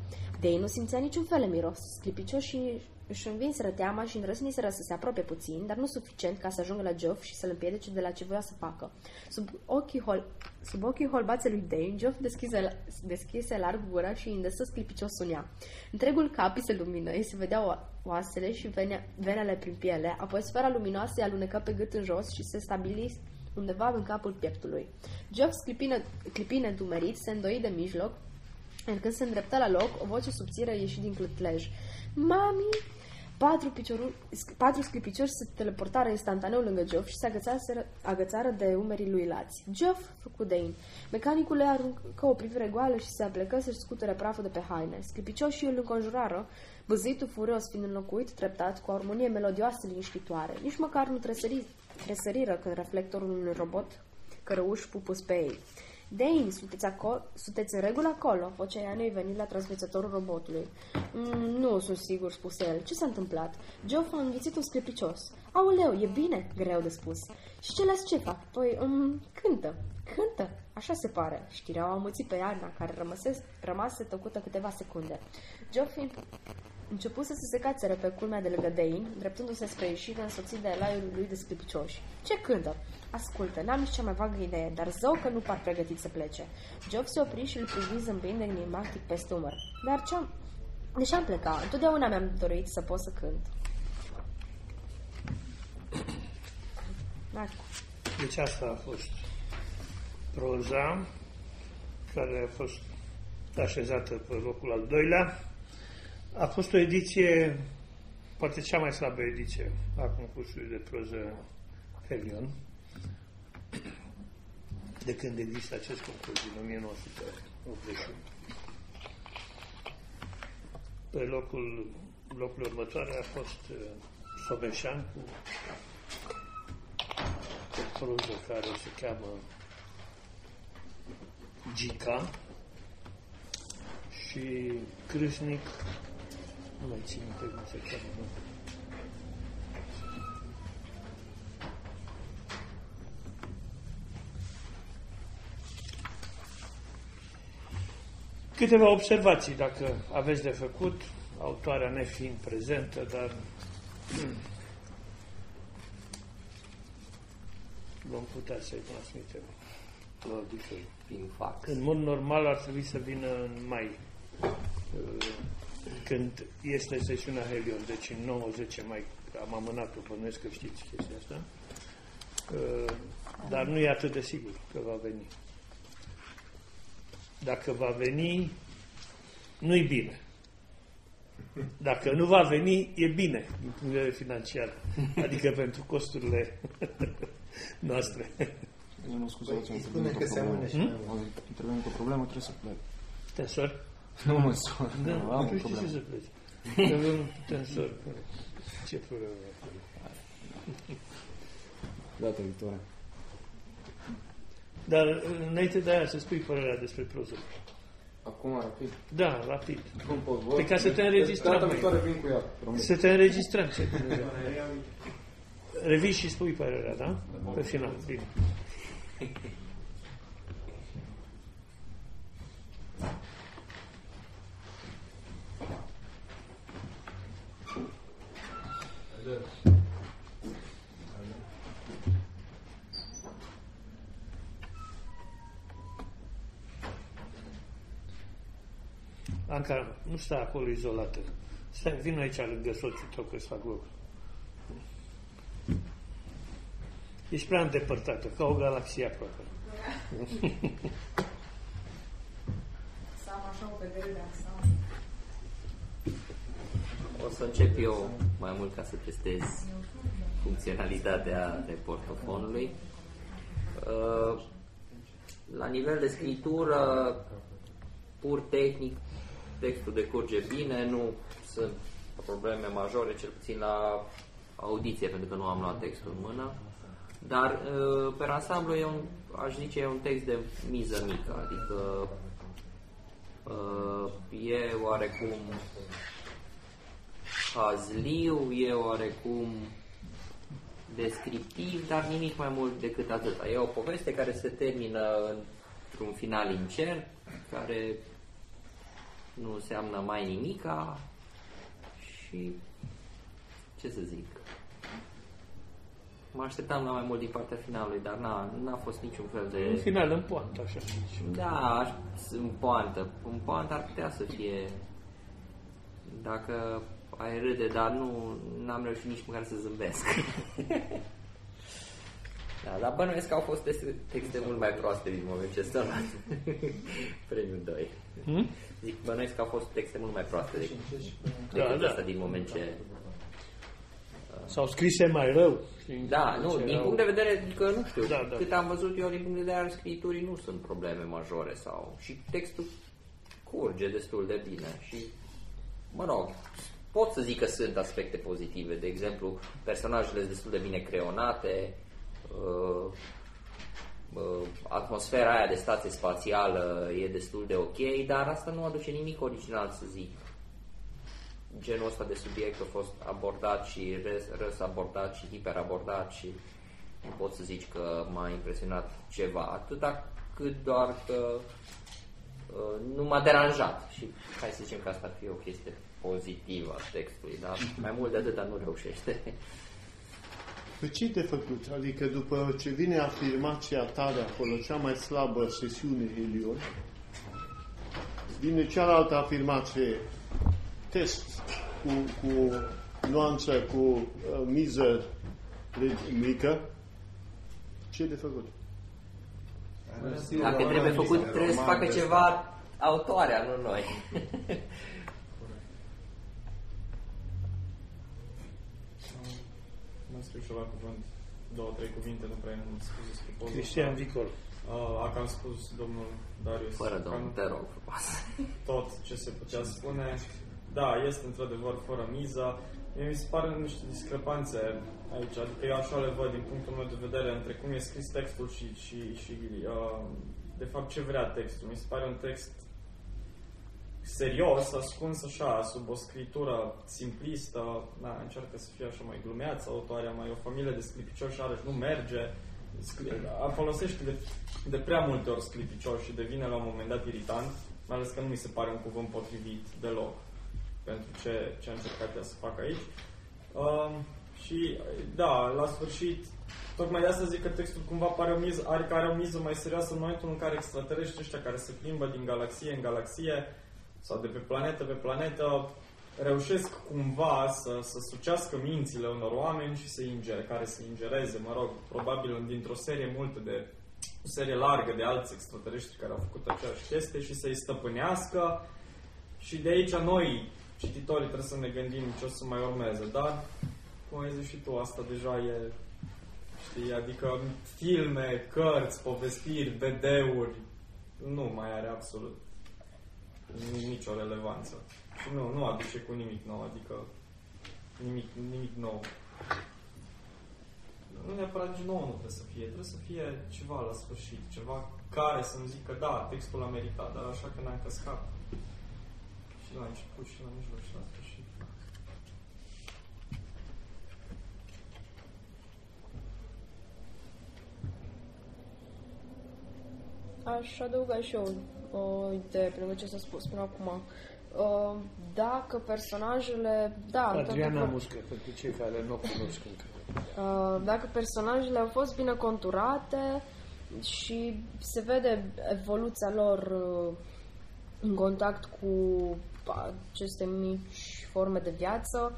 Dane nu simțea niciun fel de miros. Sclipicios și își învinseră teama și îndrăzniseră să se apropie puțin, dar nu suficient ca să ajungă la Geoff și să-l împiedice de la ce voia să facă. Sub ochii, hol, sub ochii holbațe lui Dane, Geoff deschise, deschise larg gura și îndesă sclipicios sunea. Întregul cap se lumină, îi se vedeau oasele și vene, venele prin piele, apoi sfera luminoasă îi alunecă pe gât în jos și se stabili undeva în capul pieptului. Geoff sclipină, clipine dumerit, se îndoi de mijloc, iar când se îndreptă la loc, o voce subțire ieși din clutlej. Mami, Patru, piciorul, patru sclipiciori se teleportară instantaneu lângă Geoff și se agățară de umerii lui lați. Geoff, făcu Dane. Mecanicul le aruncă o privire goală și se aplecă să-și scuture praful de pe haine. Sclipicioșii îl înconjurară, băzitul furios fiind înlocuit treptat cu o armonie melodioasă liniștitoare. Nici măcar nu tresări, tresăriră când reflectorul unui robot cărăuș pupus pe ei. Dane, sunteți, acolo, sunteți în regulă acolo? Vocea Ianei venit la transmițătorul robotului. Mm, nu sunt sigur, spuse el. Ce s-a întâmplat? Geoff a înghițit un scripicios. Auleu, e bine, greu de spus. Și celălalt ce fac? Păi, um, cântă. Cântă, așa se pare. Știrea o amuțit pe Iana, care rămăse, rămase tăcută câteva secunde. Geoff început să se cațere pe culmea de lângă Dane, dreptându-se spre ieșire însoțit de elaiul lui de sclipicioși. Ce cântă? Ascultă, n-am nici cea mai vagă idee, dar zău că nu par pregătit să plece. Job se opri și îl privi zâmbind enigmatic peste umăr. Dar ce-am... De ce am plecat? Întotdeauna mi-am dorit să pot să cânt.
Deci asta a fost proza care a fost așezată pe locul al doilea. A fost o ediție, poate cea mai slabă ediție a concursului de proză Helion de când există acest concurs din 1981. Pe locul, locul următoare a fost uh, Sobeșan cu o proză care se cheamă Gica și Crâșnic, nu mai țin pe cum se cheamă, nu? Câteva observații, dacă aveți de făcut, autoarea nefiind prezentă, dar vom putea să-i transmitem la
Prin fax.
În mod normal ar trebui să vină în mai, uh, când este sesiunea Helion, deci în 9-10 mai am amânat-o, bănuiesc că știți chestia asta, uh, dar nu e atât de sigur că va veni. Dacă va veni, nu-i bine. Dacă nu va veni, e bine din punct de vedere financiar. Adică pentru costurile noastre.
Nu scuzați,
păi, spune că se amâne și
hmm? Intervenim cu o problemă, trebuie să plec.
Tensor?
Nu mă sun.
Da,
nu, am
tu
o problemă.
ce să pleci? Avem tensor. Ce problemă?
Data viitoare.
Dar înainte de aia să spui părerea despre proză.
Acum, rapid.
Da, rapid.
Cum pot
Pe ca să te înregistrăm.
Data
mai.
viitoare vin cu ea, promit.
Să te înregistrăm. Ce Revii și spui părerea, da? Pe final. Bine. Anca, nu sta acolo izolată. Stai, vin aici lângă soțul tău că-ți fac loc. Ești prea îndepărtată, ca o galaxie aproape.
Să am așa o vedere de ansamblu.
O să încep eu mai mult ca să testez funcționalitatea reportofonului. Uh, La nivel de scritură, pur tehnic, textul decurge bine, nu sunt probleme majore, cel puțin la audiție, pentru că nu am luat textul în mână. Dar, uh, pe ansamblu, e un, aș zice, e un text de miză mică, adică uh, e oarecum hazliu, e oarecum descriptiv, dar nimic mai mult decât atât. E o poveste care se termină într-un final incert, care nu înseamnă mai nimica și ce să zic. Mă așteptam la mai mult din partea finalului, dar n-a, n-a fost niciun fel de...
În final, în poantă, așa.
Da, aș- în poantă. În poantă ar putea să fie dacă ai râde, dar nu n-am reușit nici măcar să zâmbesc. da, dar bănuiesc că au fost texte, texte mult mai proaste din moment ce s-a luat premiul 2.
Hmm?
Zic, bănuiesc că au fost texte mult mai proaste decât,
Da,
decât
da.
asta din moment ce...
Sau scrise mai rău. știi?
Da, nu,
Ce
din
erau-
punct de vedere că nu știu,
Da, da.
cât am văzut eu din punct de vedere al scriturii nu sunt probleme majore sau și textul curge destul de bine și mă rog, pot să zic că sunt aspecte pozitive, de exemplu, personajele sunt destul de bine creonate, uh, uh, atmosfera aia de stație spațială e destul de ok, dar asta nu aduce nimic original să zic. Genul ăsta de subiect a fost abordat și res, răs abordat și hiperabordat și nu pot să zici că m-a impresionat ceva, atâta cât doar că uh, nu m-a deranjat și hai să zicem că asta ar fi o chestie pozitivă a textului, dar mai mult de atâta nu reușește.
Păi ce de făcut? Adică după ce vine afirmația ta de acolo, cea mai slabă sesiune Helion, vine cealaltă afirmație, test cu, cu nuanță, cu uh, miză mică, ce de făcut?
Dacă trebuie făcut, trebuie să facă ceva autoarea, nu noi.
Mă scriu și eu la cuvânt două, trei cuvinte, nu prea am spus despre poză.
Cristian Vicol.
Uh, a cam spus domnul Darius.
Fără
cam
domnul, te rog frumos.
Tot ce se putea spune. Da, este într-adevăr fără miza. Mie mi se pare niște discrepanțe aici, adică eu așa le văd din punctul meu de vedere între cum e scris textul și, și, și uh, de fapt ce vrea textul. Mi se pare un text serios, ascuns așa, sub o scritură simplistă, da, încearcă să fie așa mai glumeață, autoarea mai o familie de sclipicioși are și nu merge, a folosește de, de prea multe ori sclipicioși și devine la un moment dat irritant, mai ales că nu mi se pare un cuvânt potrivit deloc pentru ce, ce a încercat ea să facă aici. Uh, și, da, la sfârșit, tocmai de asta zic că textul cumva pare o miză, are, are o miză mai serioasă în momentul în care extraterestri ăștia care se plimbă din galaxie în galaxie sau de pe planetă pe planetă reușesc cumva să, să sucească mințile unor oameni și să ingere, care să ingereze, mă rog, probabil dintr-o serie multă de o serie largă de alți extraterestri care au făcut aceeași chestie și să-i stăpânească. Și de aici noi, cititorii, trebuie să ne gândim ce o să mai urmeze, dar, cum ai zis și tu, asta deja e, știi, adică filme, cărți, povestiri, BD-uri, nu mai are absolut nicio relevanță. Și nu, nu aduce cu nimic nou, adică nimic, nimic nou. Nu neapărat nici nou nu trebuie să fie, trebuie să fie ceva la sfârșit, ceva care să-mi zică, da, textul a meritat, dar așa că n-am căscat. Și la început, și la mijloc, și la sfârșit.
Aș adăuga și eu o idee pe lângă ce s-a spus până acum. Uh, Dacă personajele... Da,
Adriana
într-adevăr,
Muscă, pentru cei care nu o cunosc încă.
Uh, dacă personajele au fost bine conturate și se vede evoluția lor uh, în contact cu aceste mici forme de viață,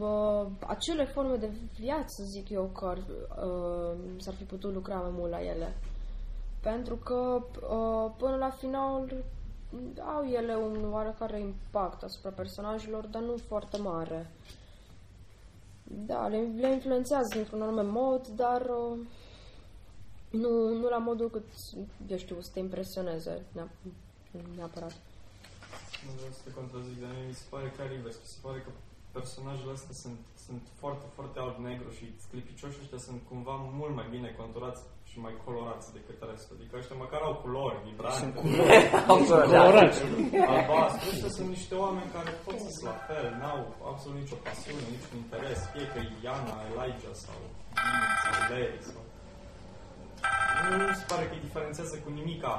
uh, acele forme de viață, zic eu, că ar, uh, s-ar fi putut lucra mai mult la ele. Pentru că uh, până la final au ele un oarecare impact asupra personajelor, dar nu foarte mare. Da, le, le influențează într-un anume mod, dar uh, nu, nu la modul cât, eu știu, să te impresioneze neap- neapărat.
Nu vreau să te contrazic, dar mie mi se pare că invers. Mi se pare că personajele astea sunt, sunt foarte, foarte alb-negru și sclipicioși ăștia sunt cumva mult mai bine conturați și mai colorați decât restul. Adică ăștia măcar au culori vibrante. Sunt
Colorați.
albastru. Ăștia sunt niște oameni care pot să la fel, n-au absolut nicio pasiune, niciun interes. Fie că e Iana, Elijah sau Dean sau Larry sau... Nu mi se pare că îi diferențează cu nimica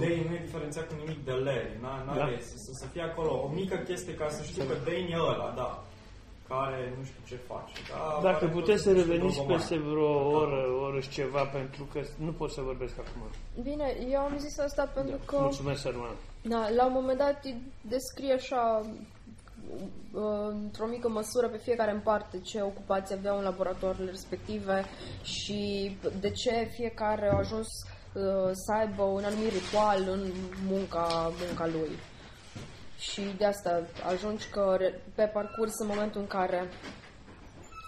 Dane nu e diferențiat cu nimic de Larry, n- n-are
Da.
să, să, să fie acolo o mică chestie ca să știu că Dane e ăla, da, care nu știu ce face. Da,
Dacă
pare
puteți să
tot niște
reveniți
dogomani.
peste vreo oră, oră și ceva, pentru că nu pot să vorbesc acum.
Bine, eu am zis asta pentru că...
Mulțumesc, Arman.
Da, la un moment dat îi descrie așa uh, într-o mică măsură pe fiecare în parte ce ocupații aveau în laboratoarele respective și de ce fiecare a ajuns uh, să aibă un anumit ritual în munca, munca lui. Și de asta ajungi că re- pe parcurs, în momentul în care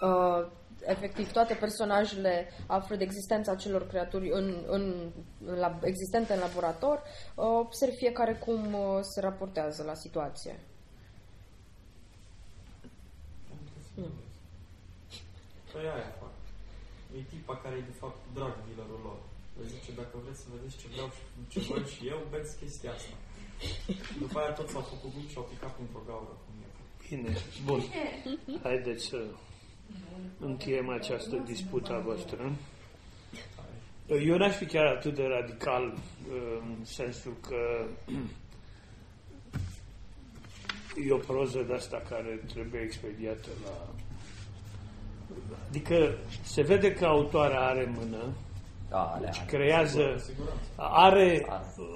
uh, efectiv toate personajele află de existența acelor creaturi în, în, în lab, existente în laborator, uh, observi fiecare cum uh, se raportează la situație.
Păi aia fac. Îi tipa care e de fapt drag dealerul lor. Le zice, dacă vreți să vedeți ce vreau și ce văd și eu, beți chestia asta. După aia toți s-au făcut grup și au picat într-o gaură. Cum e.
Bine, bun. Haideți să încheiem această dispută a voastră. Eu n-aș fi chiar atât de radical uh, în sensul că e o proză de asta care trebuie expediată la... Adică se vede că autoarea are mână,
Da, alea,
deci creează,
Siguranță.
are,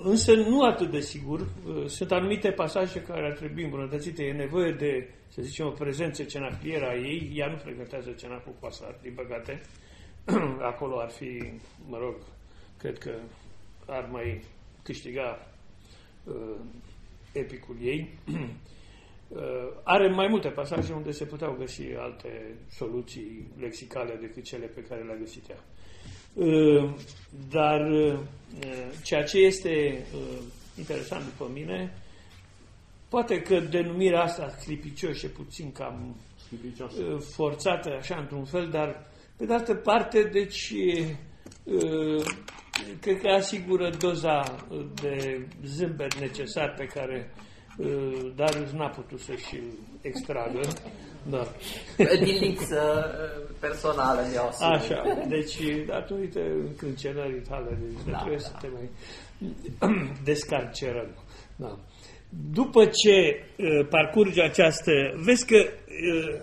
însă nu atât de sigur. Sunt anumite pasaje care ar trebui îmbunătățite. E nevoie de, să zicem, o prezență cenafieră a ei. Ea nu frecventează cenaful cu asar, din păcate. Acolo ar fi, mă rog, cred că ar mai câștiga uh, epicul ei. Uh, are mai multe pasaje unde se puteau găsi alte soluții lexicale decât cele pe care le-a găsit ea. Uh, Dar uh, ceea ce este uh, interesant după mine, poate că denumirea asta clipicioș e puțin cam
Sclipicioasă.
uh, forțată așa într-un fel, dar pe de altă parte, deci uh, cred că asigură doza de zâmbet necesar pe care uh, Darius n-a putut să-și extragă. Da.
Din lipsă uh, personală mi-au asum.
Așa, deci datorită încrâncenării tale, deci da,
Da,
trebuie
da.
să te mai descarcerăm. Da. După ce uh, parcurge această, vezi că uh,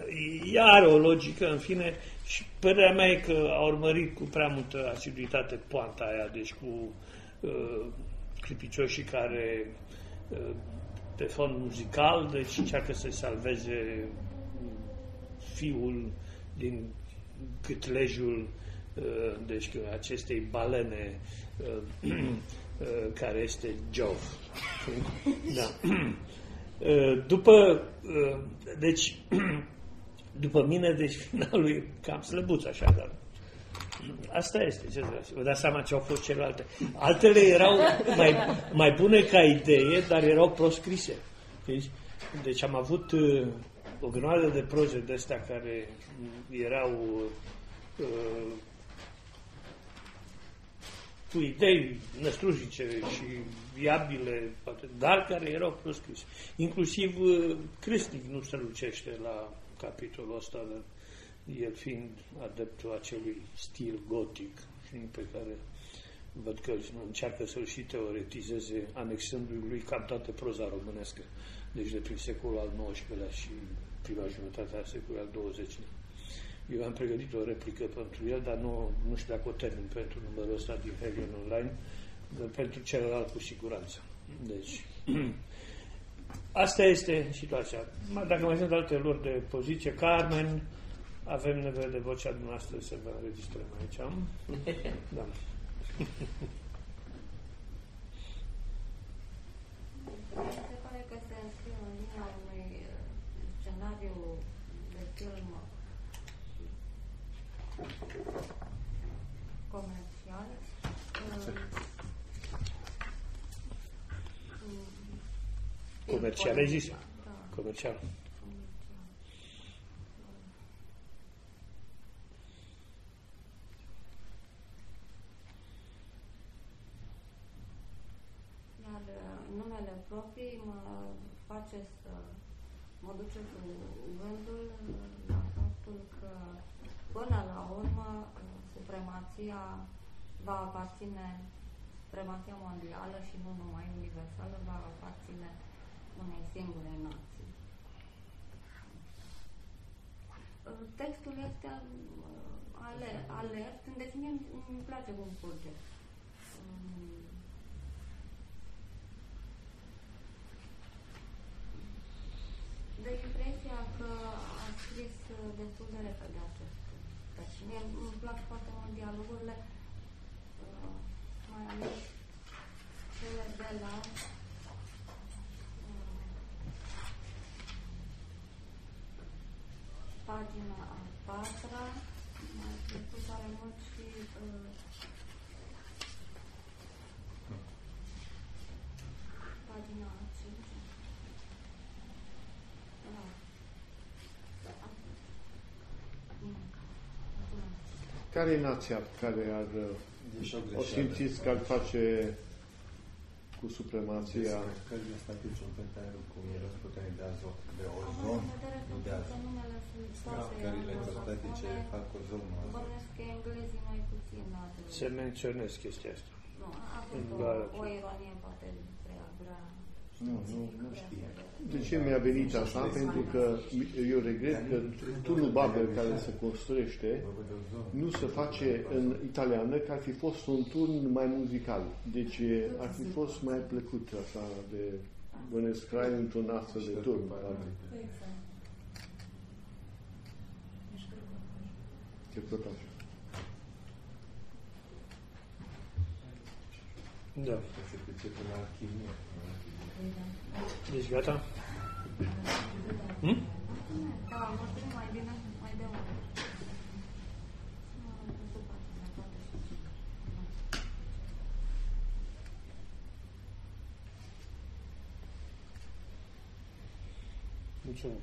ea are o logică, în fine, și părerea mea e că a urmărit cu prea multă asiduitate poanta aia, deci cu uh, clipicioșii care uh, pe fond muzical, deci încearcă să salveze fiul din câtlejul uh, deci că acestei balene uh, uh, care este Jove. Da. Uh, După, uh, deci, după mine, deci finalul e cam slăbuț așa, dar Asta este, ce vreau să vă dați seama ce au fost celelalte. Altele erau mai, mai bune ca idee, dar erau proscrise. Deci, deci am avut uh, o grămadă de proze de astea care mm, erau uh, cu idei năstrujice și viabile, poate, dar care erau proscrise. Inclusiv uh, Crâsnic nu strălucește la capitolul ăsta, dar el fiind adeptul acelui stil gotic și pe care văd că încearcă să-l și teoretizeze, anexându-i lui cam toată proza românescă, deci de prin secolul al XIX-lea și prima jumătate a secolului al XX-lea. Eu am pregătit o replică pentru el, dar nu, nu știu dacă o termin pentru numărul ăsta din Helion Online, dar pentru celălalt cu siguranță. Deci, asta este situația. Dacă mai sunt alte lor de poziție, Carmen, avem nevoie de vocea dumneavoastră să vă înregistrăm aici. Da.
Se pare că se înscrie în linia unui uh, scenariu de film comercial. Uh, mm,
Comercial, ai zis?
Da,
Comercial.
Supremația va aparține, supremația mondială și nu numai universală, va aparține unei singure nații. Uh, Textul este uh, ale- alert, deci mie îmi îmi place cum curge. Um, de impresia că a scris uh, destul de repede acest text. Mie îmi plac foarte mult dialogurile, uh, mai ales cele de la uh, pagina a patra, mai trecut tare mult și uh, pagina a cincea. Da. Nu. Acum.
Care e nația care ar...
Deci o
O
greșeală.
simțiți că ar face cu supremația...
Descărcările statice pentru aerul cu mirosputeri de azot, de
Având
ozon,
în vedere
nu de
că
azot.
numele sunt scoase
Scările
anglosafone,
electrostatice fac ozonul azot.
Bănuiesc că englezii mai puțin ar...
Să menționez chestia asta.
Nu, a
În
avut o,
doar-
o ironie poate prea grea.
Nu, nu,
științifică,
nu
prea
știe.
severă.
De ce mi-a venit așa? Pentru că eu regret că turnul Babel care se construiește
Vorba de ozon.
nu se face în italiană, că ar fi fost un turn mai muzical. Deci ar fi fost mai plăcut așa de bănesc crai într-un astfel de turn. Ce tot așa.
Da.
Se pricepe la alchimie.
Deci gata? Hm?
Da, mă știu mai bine, mai de unde. Nu, nu supărat, mai poate și-
Mulțumim.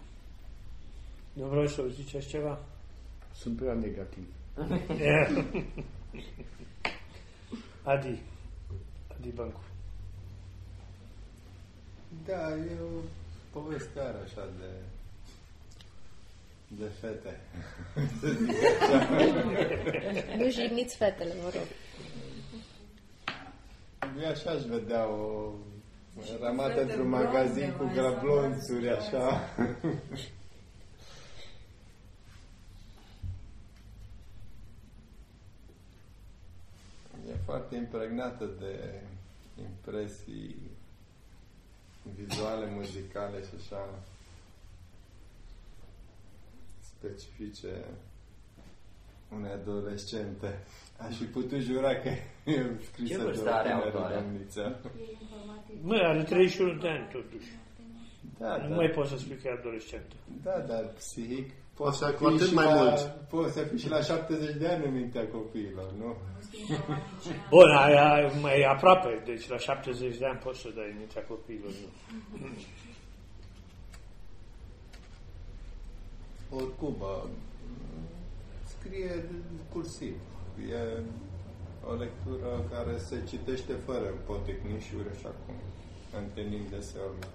Nu vreau să ziceți ceva?
Sunt prea negativ.
Adi. Adi Bancu.
Da, e o povestare așa de de fete.
Nu jigniți fetele, vă rog.
Eu așa aș vedea o ramată într-un magazin cu grablonțuri, așa. E foarte impregnată de impresii vizuale, muzicale și așa specifice unei adolescente. Aș fi putut jura că e scrisă
Ce
de o
vârstă are
tânără
autoarea?
domniță.
E informativ.
Mă, are 31 de ani totuși.
Da,
Nu
da.
mai poți să spui că e adolescentă.
Da, dar psihic
O
poți
să
să
cu
fii
atât
și
mai
la,
mult.
Poți să fii și la 70 de ani în mintea copiilor, nu?
Bun, aia mai aproape, deci la 70 de ani poți să dai mintea copiilor. Nu.
Oricum, bă, scrie cursiv. E o lectură care se citește fără potecnișuri, așa cum întâlnim deseori la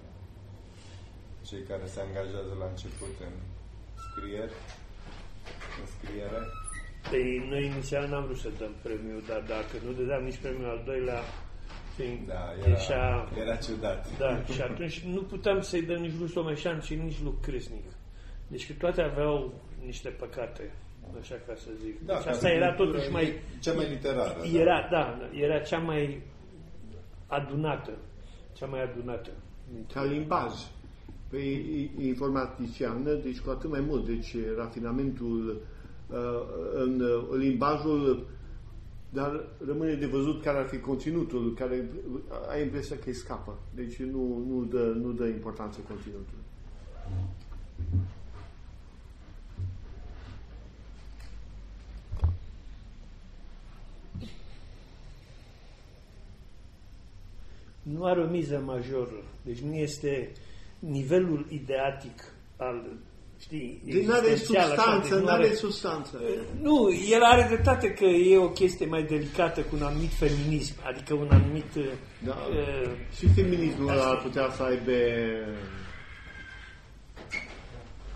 cei care se angajează la început în scrieri, în scriere.
Păi noi inițial n-am vrut să dăm premiul, dar dacă nu dădeam nici premiul al doilea, fiind
Da,
ieșea...
era, era ciudat.
Da, și atunci nu puteam să-i dăm nici lui Someșan și nici lui Crisnic. Deci că toate aveau niște păcate, așa ca să zic.
Da,
deci
ca
asta era
literatură
totuși
e
mai...
Cea mai literară.
Era, da, era cea mai adunată. Cea mai adunată.
Ca limbaj. Păi e- e informaticiană, deci cu atât mai mult. Deci rafinamentul uh, în uh, limbajul dar rămâne de văzut care ar fi conținutul, care ai impresia că îi scapă. Deci nu, nu, dă, nu dă importanță conținutului.
Nu are o miză majoră. Deci nu este nivelul ideatic al știi,
Deci nu are
existențial, așa,
substanță,
deci
nu are substanță.
Nu, el are dreptate că e o chestie mai delicată cu un anumit feminism, adică un anumit...
Da.
uh,
Și feminismul ăla ar putea să aibă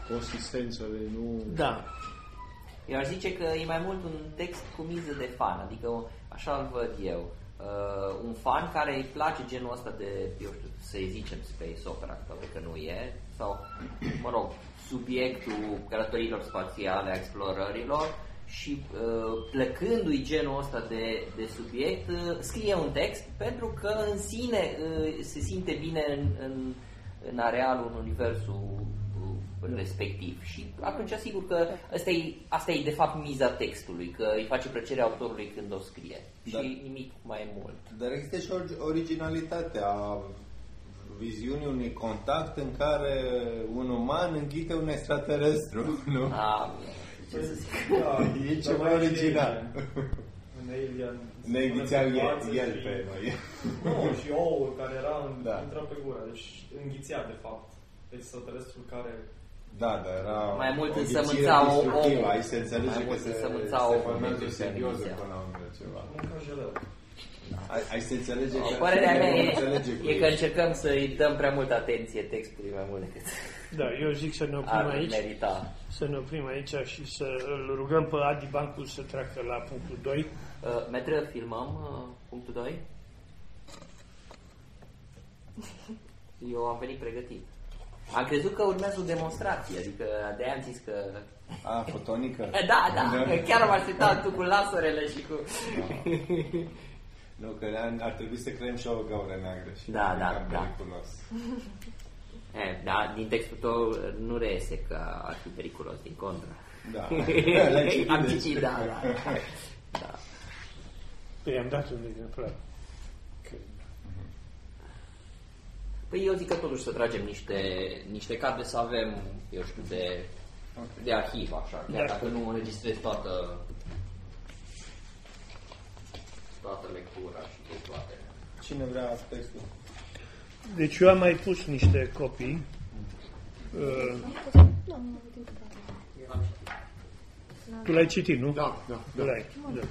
consistență, nu...
da.
Eu aș zice că e mai mult un text cu miză de fan, adică așa îl văd eu. Uh, un fan care îi place genul ăsta de, eu știu, să-i zicem space opera, poate că nu e, sau, mă rog, subiectul călătorilor spațiale, a explorărilor și uh, plecându-i genul ăsta de, de subiect, uh, scrie un text pentru că în sine uh, se simte bine în, în, în arealul, în universul uh, respectiv. Și atunci, sigur că asta e, asta e de fapt miza textului, că îi face plăcere autorului când o scrie.
Da.
Și nimic mai mult.
Dar există și or- originalitatea viziunii unui contact în care un uman înghite un extraterestru, nu?
A, ce să zic.
Da,
E ceva original.
În Alien.
Ne înghițeau el,
față
el
și-
pe noi.
Nu, și oul care era în,
Da.
da. intra pe gură, deci înghițea de fapt extraterestrul care
Da, dar era
Mai mult
o
însămânța o-
destructivă.
omul.
Aici se înțelege
Mai
că
mult
se,
însămânța
se
omul
formează
decât
serios
emisia.
până la urmă ceva.
Mâncă jeleu.
Ai, ai se înțelege că
Părerea mea
nu
e,
înțelege cu
e că
ei.
încercăm să-i dăm prea multă atenție textului mai mult decât
Da, eu zic să ne oprim
ar
aici.
merita.
Să ne oprim aici și să îl rugăm pe Adi Bancu să treacă la punctul 2.
Uh, Metră, filmăm uh, punctul 2? Eu am venit pregătit. Am crezut că urmează o demonstrație, adică de-aia am zis că...
A, fotonică?
Da, da, că chiar am așteptat tu cu laserele și cu...
Nu, că ar, ar trebui să creăm și o gaură neagră. Și
Da,
e
da,
cam
da.
periculos.
E, da, din textul tău nu reiese că ar fi periculos, din contră.
Da. Le-ai citit,
am
deci.
citit, da, da. da.
Păi am dat un exemplar. Că-
Păi eu zic că totuși să tragem niște, niște cadre să avem, eu știu, de, de arhiv, așa, chiar
Da.
dacă nu înregistrez toată, toată lectura și de toate.
Cine vrea textul?
Deci eu am mai pus niște copii. Uh, tu l-ai citit, nu?
Da, da,
Tu
da.
l-ai. Da.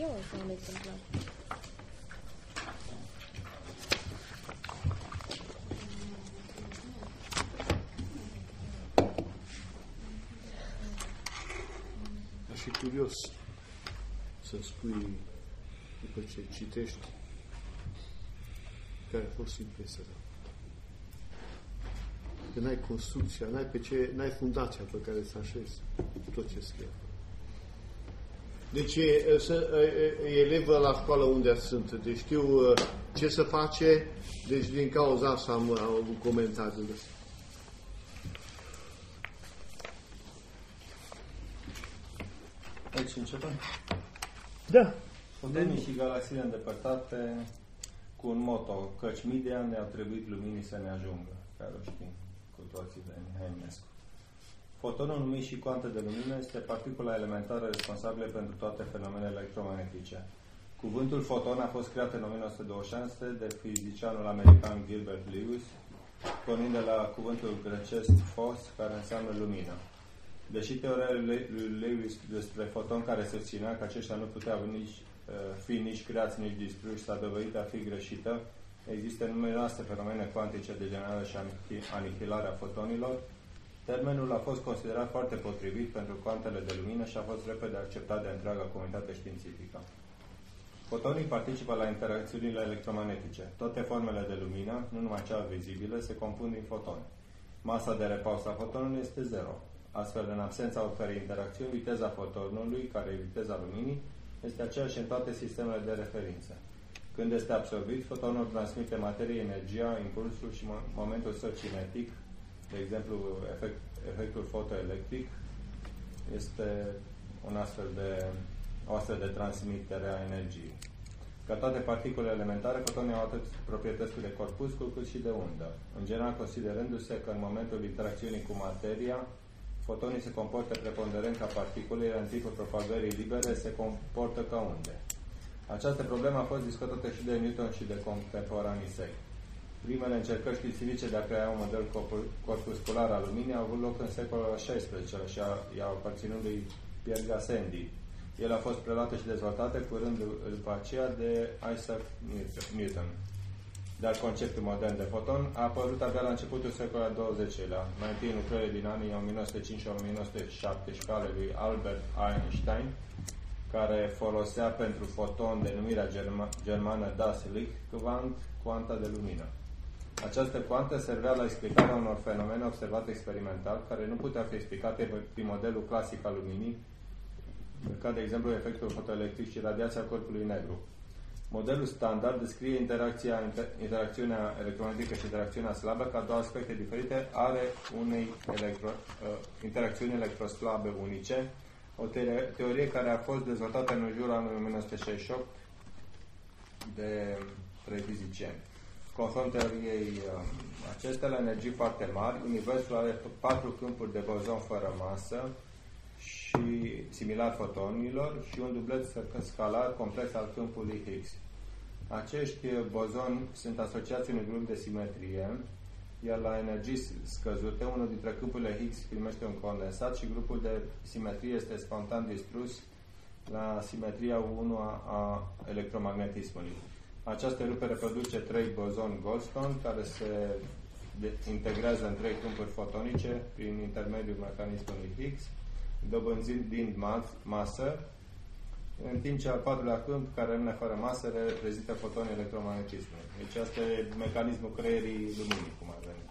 Eu o să am exemplar.
Aș fi curios să spui, după ce citești, care a fost impresia ta. Că n-ai construcția, n-ai, pe ce, n-ai fundația pe care să așezi tot ce scrie. Deci e, să, e, e elevă la școală unde sunt, deci știu uh, ce să face, deci din cauza asta am, am avut comentariul ăsta.
Aici începem.
Da.
Fotonii și galaxiile îndepărtate cu un moto, căci mii de ani ne-au trebuit luminii să ne ajungă, care o știm cu toții de Mihai Eminescu. Fotonul numit și cuantă de lumină este particula elementară responsabilă pentru toate fenomenele electromagnetice. Cuvântul foton a fost creat în 1926 de fizicianul american Gilbert Lewis, pornind de la cuvântul grecesc phos, care înseamnă lumină. Deși teoria lui lui Lewis despre foton care susținea că aceștia nu puteau nici, uh, fi nici creați, nici distruși, s-a dovedit a fi greșită, există numeroase fenomene cuantice de generare și anihi- anihilare a fotonilor, termenul a fost considerat foarte potrivit pentru cuantele de lumină și a fost repede acceptat de întreaga comunitate științifică. Fotonii participă la interacțiunile electromagnetice. Toate formele de lumină, nu numai cea vizibilă, se compun din fotoni. Masa de repaus a fotonului este zero. Astfel, în absența oricărei interacțiuni, viteza fotonului, care e viteza luminii, este aceeași în toate sistemele de referință. Când este absorbit, fotonul transmite materie, energia, impulsul și mo- momentul său cinetic, de exemplu, efect, efectul fotoelectric, este un astfel de, o astfel de transmitere a energiei. Ca toate particulele elementare, fotonii au atât proprietăți de corpuscul cât și de undă. În general, considerându-se că în momentul interacțiunii cu materia, fotonii se comportă preponderent ca particule, iar în timpul propagării libere se comportă ca unde. Această problemă a fost discutată și de Newton și de contemporanii săi. Primele încercări științifice de a crea un model corpu- corpuscular al luminii au avut loc în secolul al XVI și a- i-au aparținut lui Pierre Gassendi. El a fost preluată și dezvoltată curând după aceea de Isaac Newton. Dar conceptul modern de foton a apărut abia la începutul secolului al XX-lea, mai întâi în lucrările din anii 1905 și 1917 ale lui Albert Einstein, care folosea pentru foton denumirea germa, germană Das Licht Quant, cuanta de lumină. Această cuantă servea la explicarea unor fenomene observate experimental, care nu puteau fi explicate prin modelul clasic al luminii, ca de exemplu efectul fotoelectric și radiația corpului negru. Modelul standard descrie interacția, inter, interacțiunea electromagnetică și interacțiunea slabă ca două aspecte diferite ale unei electro, uh, interacțiuni electroslabe unice, o teorie, teorie care a fost dezvoltată în jurul anului 1968 de trei fizicieni. Conform teoriei uh, acestea, la energii foarte mari, Universul are patru câmpuri de bozon fără masă și similar fotonilor și un dublet scalar complex al câmpului Higgs. Acești bozoni sunt asociați unui grup de simetrie, iar la energii scăzute, unul dintre câmpurile Higgs primește un condensat și grupul de simetrie este spontan distrus la simetria 1 a, a electromagnetismului. Această rupere produce trei bozoni Goldstone care se integrează în trei câmpuri fotonice prin intermediul mecanismului Higgs, dobânzind din masă, în timp ce al patrulea câmp, care rămâne fără masă, reprezintă fotonii electromagnetismului. Deci asta e mecanismul creierii luminii, cum ar veni.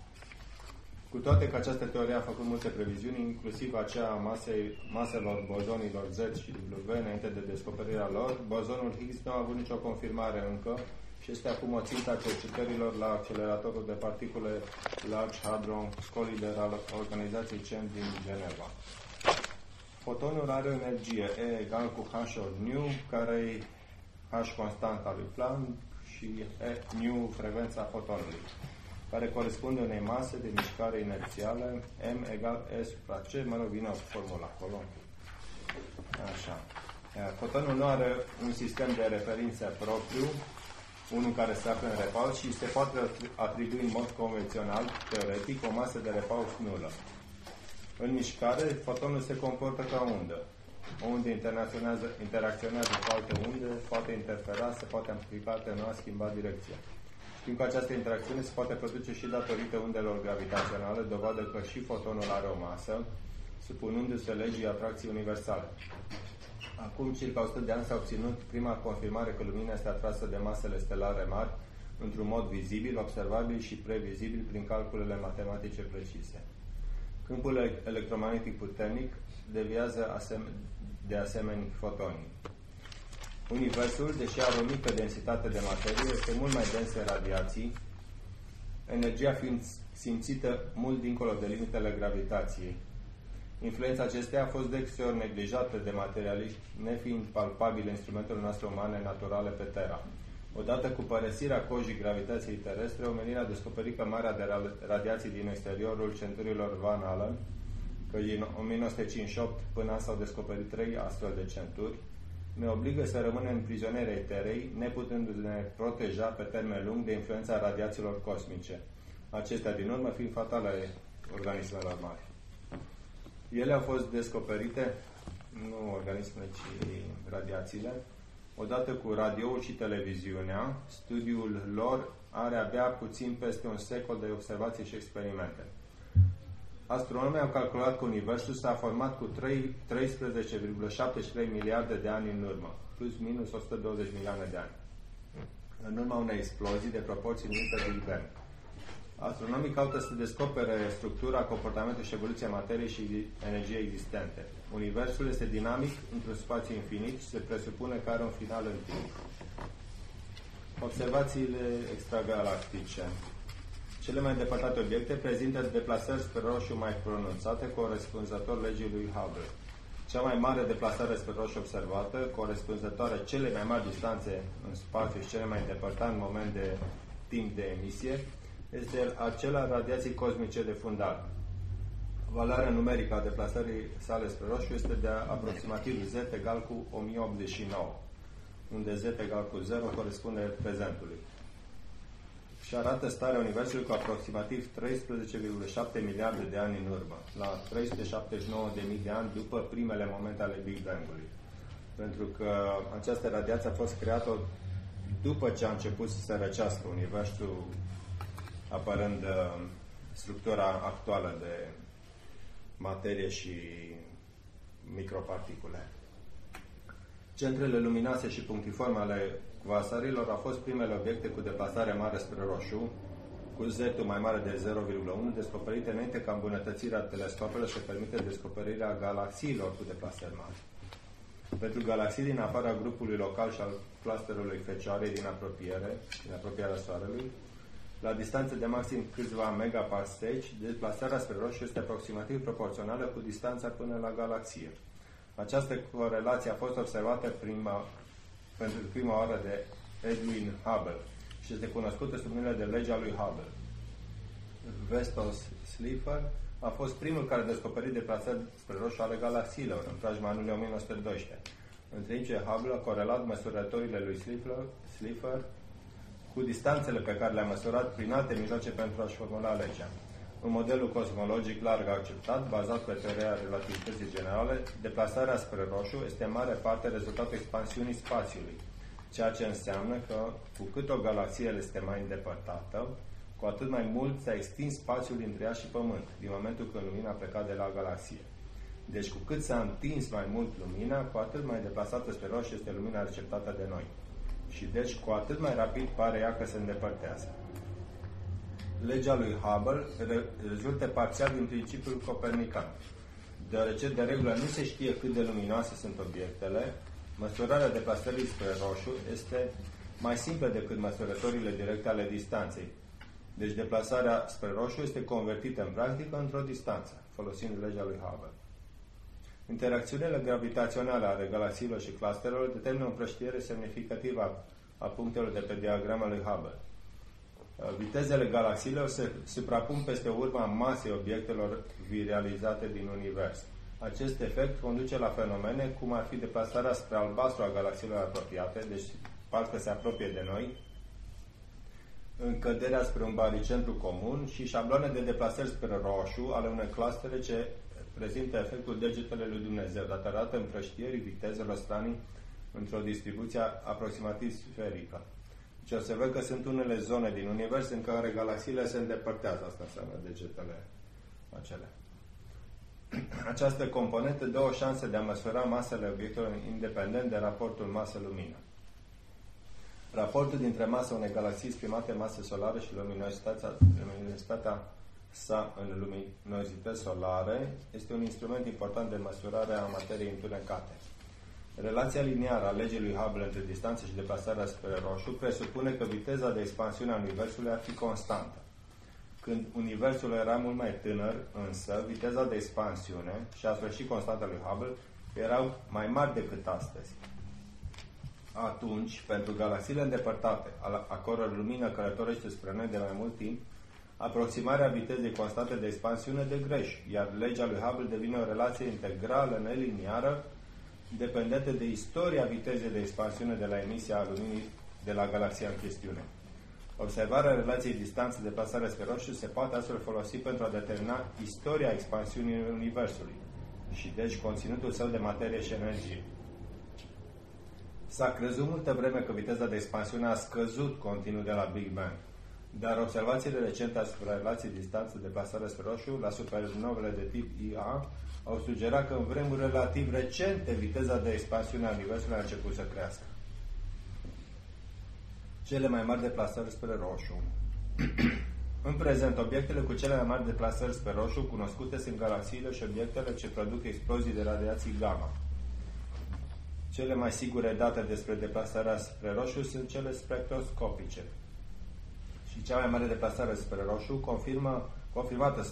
Cu toate că această teorie a făcut multe previziuni, inclusiv aceea a masei, maselor bozonilor Z și W înainte de descoperirea lor, bozonul Higgs nu a avut nicio confirmare încă și este acum o țintă a cercetărilor la acceleratorul de particule Large Hadron Collider al organizației CERN din Geneva. Fotonul are o energie E egal cu H ori nu, care e H constant al lui Planck și E nu frecvența fotonului, care corespunde unei mase de mișcare inerțială M egal E supra C, mă rog, vine o formulă acolo. Așa. Fotonul nu are un sistem de referință propriu, unul care se află în repaus și se poate atribui în mod convențional, teoretic, o masă de repaus nulă. În mișcare, fotonul se comportă ca undă. O undă interacționează cu alte unde, poate interfera, se poate amplifica, atenua, schimba direcția. Știm că această interacțiune se poate produce și datorită undelor gravitaționale, dovadă că și fotonul are o masă, supunându-se legii atracției universale. Acum circa 100 de ani s-a obținut prima confirmare că lumina este atrasă de masele stelare mari într-un mod vizibil, observabil și previzibil prin calculele matematice precise. Câmpul electromagnetic puternic deviază de asemenea fotonii. Universul, deși are o mică densitate de materie, este mult mai dens în radiații, energia fiind simțită mult dincolo de limitele gravitației. Influența acesteia a fost deseori neglijată de materialiști, nefiind palpabile instrumentele noastre umane naturale pe Terra. Odată cu părăsirea cojii gravitației terestre, omenirea a descoperit că marea de radiații din exteriorul centurilor Van Allen, că din 1958 până s-au descoperit trei astfel de centuri, ne obligă să rămânem prizonieri ai Terei, neputându-ne proteja pe termen lung de influența radiațiilor cosmice. Acestea din urmă fiind fatale organismelor mari. Ele au fost descoperite, nu organismele, ci radiațiile, odată cu radioul și televiziunea, studiul lor are abia puțin peste un secol de observații și experimente. Astronomii au calculat că Universul s-a format cu 13,73 miliarde de ani în urmă, plus minus 120 milioane de ani, în urma unei explozii de proporții numite de Big Astronomii caută să descopere structura, comportamentul și evoluția materiei și energiei existente. Universul este dinamic într-un spațiu infinit și se presupune că are un final în timp. Observațiile extragalactice. Cele mai îndepărtate obiecte prezintă deplasări spre roșu mai pronunțate, corespunzător legii lui Hubble. Cea mai mare deplasare spre roșu observată, corespunzătoare cele mai mari distanțe în spațiu și cele mai îndepărtate în moment de timp de emisie, este acela radiații cosmice de fundal. Valoarea numerică a deplasării sale spre roșu este de aproximativ z egal cu 1089, unde z egal cu 0 corespunde prezentului. Și arată starea Universului cu aproximativ 13,7 miliarde de ani în urmă, la 379.000 de ani după primele momente ale Big Bang-ului. Pentru că această radiație a fost creată după ce a început să se răcească Universul apărând uh, structura actuală de materie și microparticule. Centrele luminoase și punctiforme ale quasarilor au fost primele obiecte cu deplasare mare spre roșu, cu z mai mare de 0,1, descoperite înainte ca îmbunătățirea telescopelor să permite descoperirea galaxiilor cu deplasări mari. Pentru galaxii din afara grupului local și al clusterului Fecioarei din apropiere, din apropierea Soarelui, la distanțe de maxim câțiva megaparseci, deplasarea spre roșu este aproximativ proporțională cu distanța până la galaxie. Această corelație a fost observată prima, pentru prima oară de Edwin Hubble și este cunoscută sub numele de legea lui Hubble. Vestos Slipher a fost primul care a descoperit deplasări spre roșu ale galaxiilor în preajma anului 1912, în timp ce Hubble a corelat măsurătorile lui Slipher, Slipher cu distanțele pe care le-a măsurat prin alte mijloace pentru a-și formula legea. Un modelul cosmologic larg acceptat, bazat pe teoria relativității generale, deplasarea spre roșu este în mare parte rezultatul expansiunii spațiului, ceea ce înseamnă că cu cât o galaxie este mai îndepărtată, cu atât mai mult s-a extins spațiul dintre ea și Pământ, din momentul când lumina a plecat de la galaxie. Deci cu cât s-a întins mai mult lumina, cu atât mai deplasată spre roșu este lumina receptată de noi. Și deci cu atât mai rapid pare ea că se îndepărtează. Legea lui Hubble re- rezultă parțial din principiul copernican. Deoarece de regulă nu se știe cât de luminoase sunt obiectele, măsurarea deplasării spre roșu este mai simplă decât măsurătorile directe ale distanței. Deci deplasarea spre roșu este convertită în practică într-o distanță, folosind legea lui Hubble. Interacțiunile gravitaționale ale galaxiilor și clusterelor determină o împrăștiere semnificativă a, a punctelor de pe diagrama lui Hubble. Vitezele galaxiilor se suprapun peste urma masei obiectelor virializate din univers. Acest efect conduce la fenomene cum ar fi deplasarea spre albastru a galaxiilor apropiate, deci parcă se apropie de noi, încăderea spre un baricentru comun și șabloane de deplasări spre roșu ale unei clustere ce prezintă efectul degetele lui Dumnezeu, datorată împrăștierii vitezelor stranii într-o distribuție aproximativ sferică. Deci o să văd că sunt unele zone din univers în care galaxiile se îndepărtează, asta înseamnă degetele acelea. Această componentă dă o șansă de a măsura masele obiectelor independent de raportul masă-lumină. Raportul dintre masa unei galaxii exprimate masă solară și luminositatea, luminositatea sa în luminozități solare este un instrument important de măsurare a materiei întunecate. Relația liniară a legii lui Hubble între distanță și deplasarea spre roșu presupune că viteza de expansiune a Universului ar fi constantă. Când Universul era mult mai tânăr, însă, viteza de expansiune și a sfârșit constantă lui Hubble erau mai mari decât astăzi. Atunci, pentru galaxiile îndepărtate, a căror lumină călătorește spre noi de mai mult timp, aproximarea vitezei constante de expansiune de greș, iar legea lui Hubble devine o relație integrală, neliniară, dependentă de istoria vitezei de expansiune de la emisia a luminii de la galaxia în chestiune. Observarea relației distanțe de pasare spre roșu se poate astfel folosi pentru a determina istoria expansiunii Universului și deci conținutul său de materie și energie. S-a crezut multă vreme că viteza de expansiune a scăzut continuu de la Big Bang, dar observațiile recente asupra relației distanță de plasare spre roșu la supernovele de tip IA au sugerat că în vremuri relativ recente viteza de expansiune a Universului a început să crească. Cele mai mari deplasări spre roșu. în prezent, obiectele cu cele mai mari deplasări spre roșu cunoscute sunt galaxiile și obiectele ce produc explozii de radiații gamma. Cele mai sigure date despre deplasarea spre roșu sunt cele spectroscopice. Și cea mai mare deplasare spre roșu, confirmă, confirmată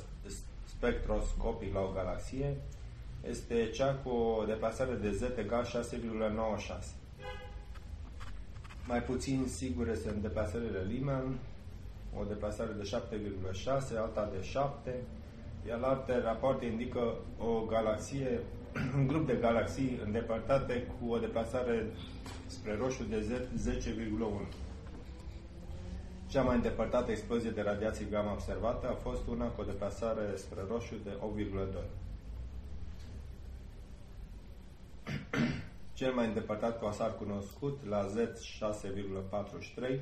spectroscopic la o galaxie, este cea cu o deplasare de z egal 6,96. Mai puțin sigure sunt deplasările Lyman, o deplasare de 7,6, alta de 7, iar alte rapoarte indică o galaxie un grup de galaxii îndepărtate cu o deplasare spre roșu de 10,1. Cea mai îndepărtată explozie de radiații gamma observată a fost una cu o deplasare spre roșu de 8,2. Cel mai îndepărtat coasar cunoscut la Z6,43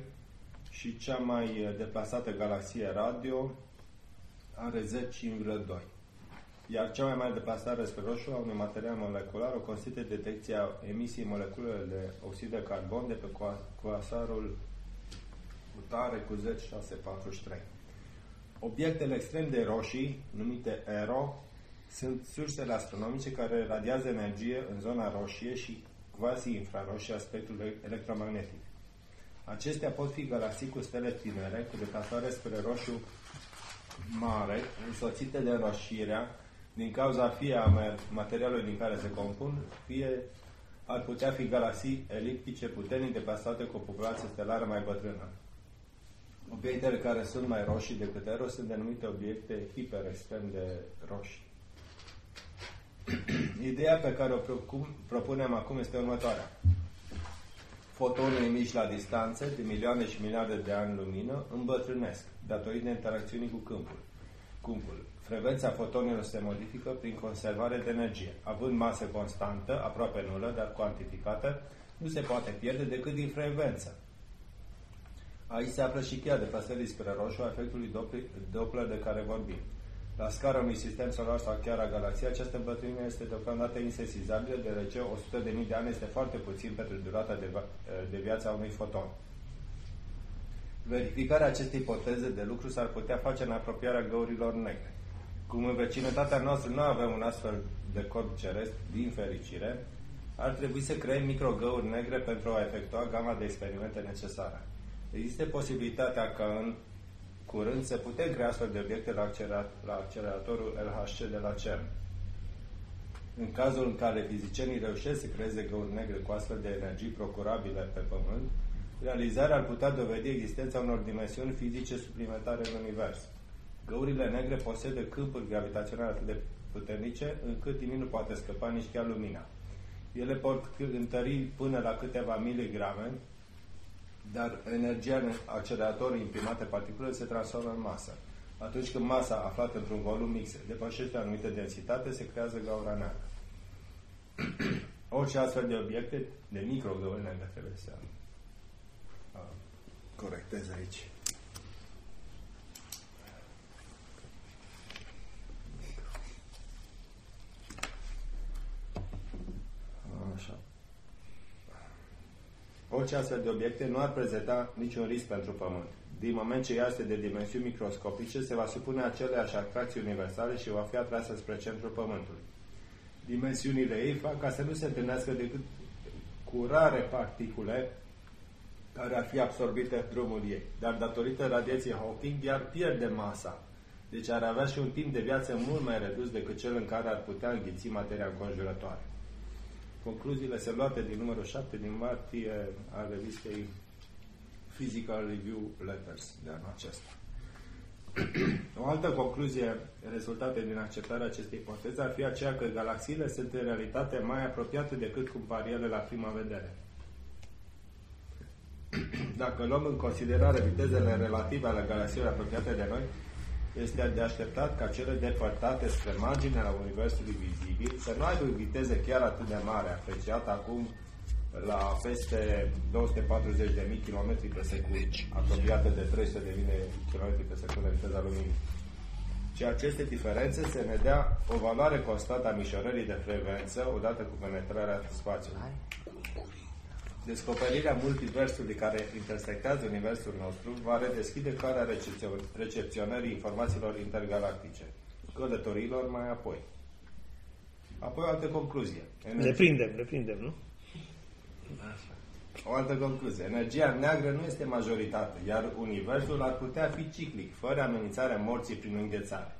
și cea mai deplasată galaxie radio are Z5,2 iar cea mai mare deplasare spre roșu a unui material molecular o constituie detecția emisiei moleculelor de oxid de carbon de pe coasarul tare cu Z643. Obiectele extrem de roșii, numite ERO, sunt sursele astronomice care radiază energie în zona roșie și quasi-infraroșie a spectrului electromagnetic. Acestea pot fi galaxii cu stele tinere, cu deplasare spre roșu mare, însoțite de înroșirea din cauza fie a materialului din care se compun, fie ar putea fi galaxii eliptice puternic deplasate cu o populație stelară mai bătrână. Obiectele care sunt mai roșii decât ero sunt denumite obiecte hiperextrem de roșii. Ideea pe care o propunem acum este următoarea. fotonii emiși la distanțe de milioane și miliarde de ani lumină îmbătrânesc datorită interacțiunii cu câmpul. Câmpul. Frecvența fotonilor se modifică prin conservare de energie. Având masă constantă, aproape nulă, dar cuantificată, nu se poate pierde decât din frecvență. Aici se află și cheia de păsării spre roșu a efectului Doppler de care vorbim. La scara unui sistem solar sau chiar a galaxiei, această îmbătrânire este deocamdată insesizabilă, deoarece 100.000 de ani este foarte puțin pentru durata de, de viață a unui foton. Verificarea acestei ipoteze de lucru s-ar putea face în apropierea găurilor negre. Cum în vecinătatea noastră nu avem un astfel de corp ceresc, din fericire, ar trebui să creăm microgăuri negre pentru a efectua gama de experimente necesare. Există posibilitatea ca în curând să putem crea astfel de obiecte la, la acceleratorul LHC de la CERN. În cazul în care fizicienii reușesc să creeze găuri negre cu astfel de energii procurabile pe Pământ, realizarea ar putea dovedi existența unor dimensiuni fizice suplimentare în Univers. Găurile negre posedă câmpuri gravitaționale atât de puternice încât din nu poate scăpa nici chiar lumina. Ele pot întări până la câteva miligrame, dar energia în accelerator imprimate particule se transformă în masă. Atunci când masa aflată într-un volum mix depășește o anumită densitate, se creează gaura neagră. Orice astfel de obiecte, de microgăuri negre, trebuie să corectez aici. Așa. Orice astfel de obiecte nu ar prezenta niciun risc pentru Pământ. Din moment ce ea este de dimensiuni microscopice, se va supune aceleași atracții universale și va fi atrasă spre centrul Pământului. Dimensiunile ei fac ca să nu se întâlnească decât cu rare particule care ar fi absorbite drumul ei. Dar datorită radiației Hawking, iar pierde masa. Deci ar avea și un timp de viață mult mai redus decât cel în care ar putea înghiți materia înconjurătoare. Concluziile se luate din numărul 7 din martie al revistei Physical Review Letters de anul acesta. o altă concluzie rezultată din acceptarea acestei ipoteze ar fi aceea că galaxiile sunt în realitate mai apropiate decât cum par ele la prima vedere. Dacă luăm în considerare vitezele relative ale galaxiilor apropiate de noi, este de așteptat ca cele depărtate spre marginea Universului vizibil să nu aibă viteze chiar atât de mare, apreciată acum la peste 240.000 km pe secundă, apropiată de 300.000 km pe secundă viteza luminii. Și aceste diferențe se ne dea o valoare constantă a mișorării de frecvență odată cu penetrarea spațiului. Descoperirea multiversului care intersectează universul nostru va redeschide calea recepționării informațiilor intergalactice, călătorilor mai apoi. Apoi o altă concluzie.
Energia... Le prindem, le prindem, nu?
O altă concluzie. Energia neagră nu este majoritate, iar universul ar putea fi ciclic, fără amenințarea morții prin înghețare.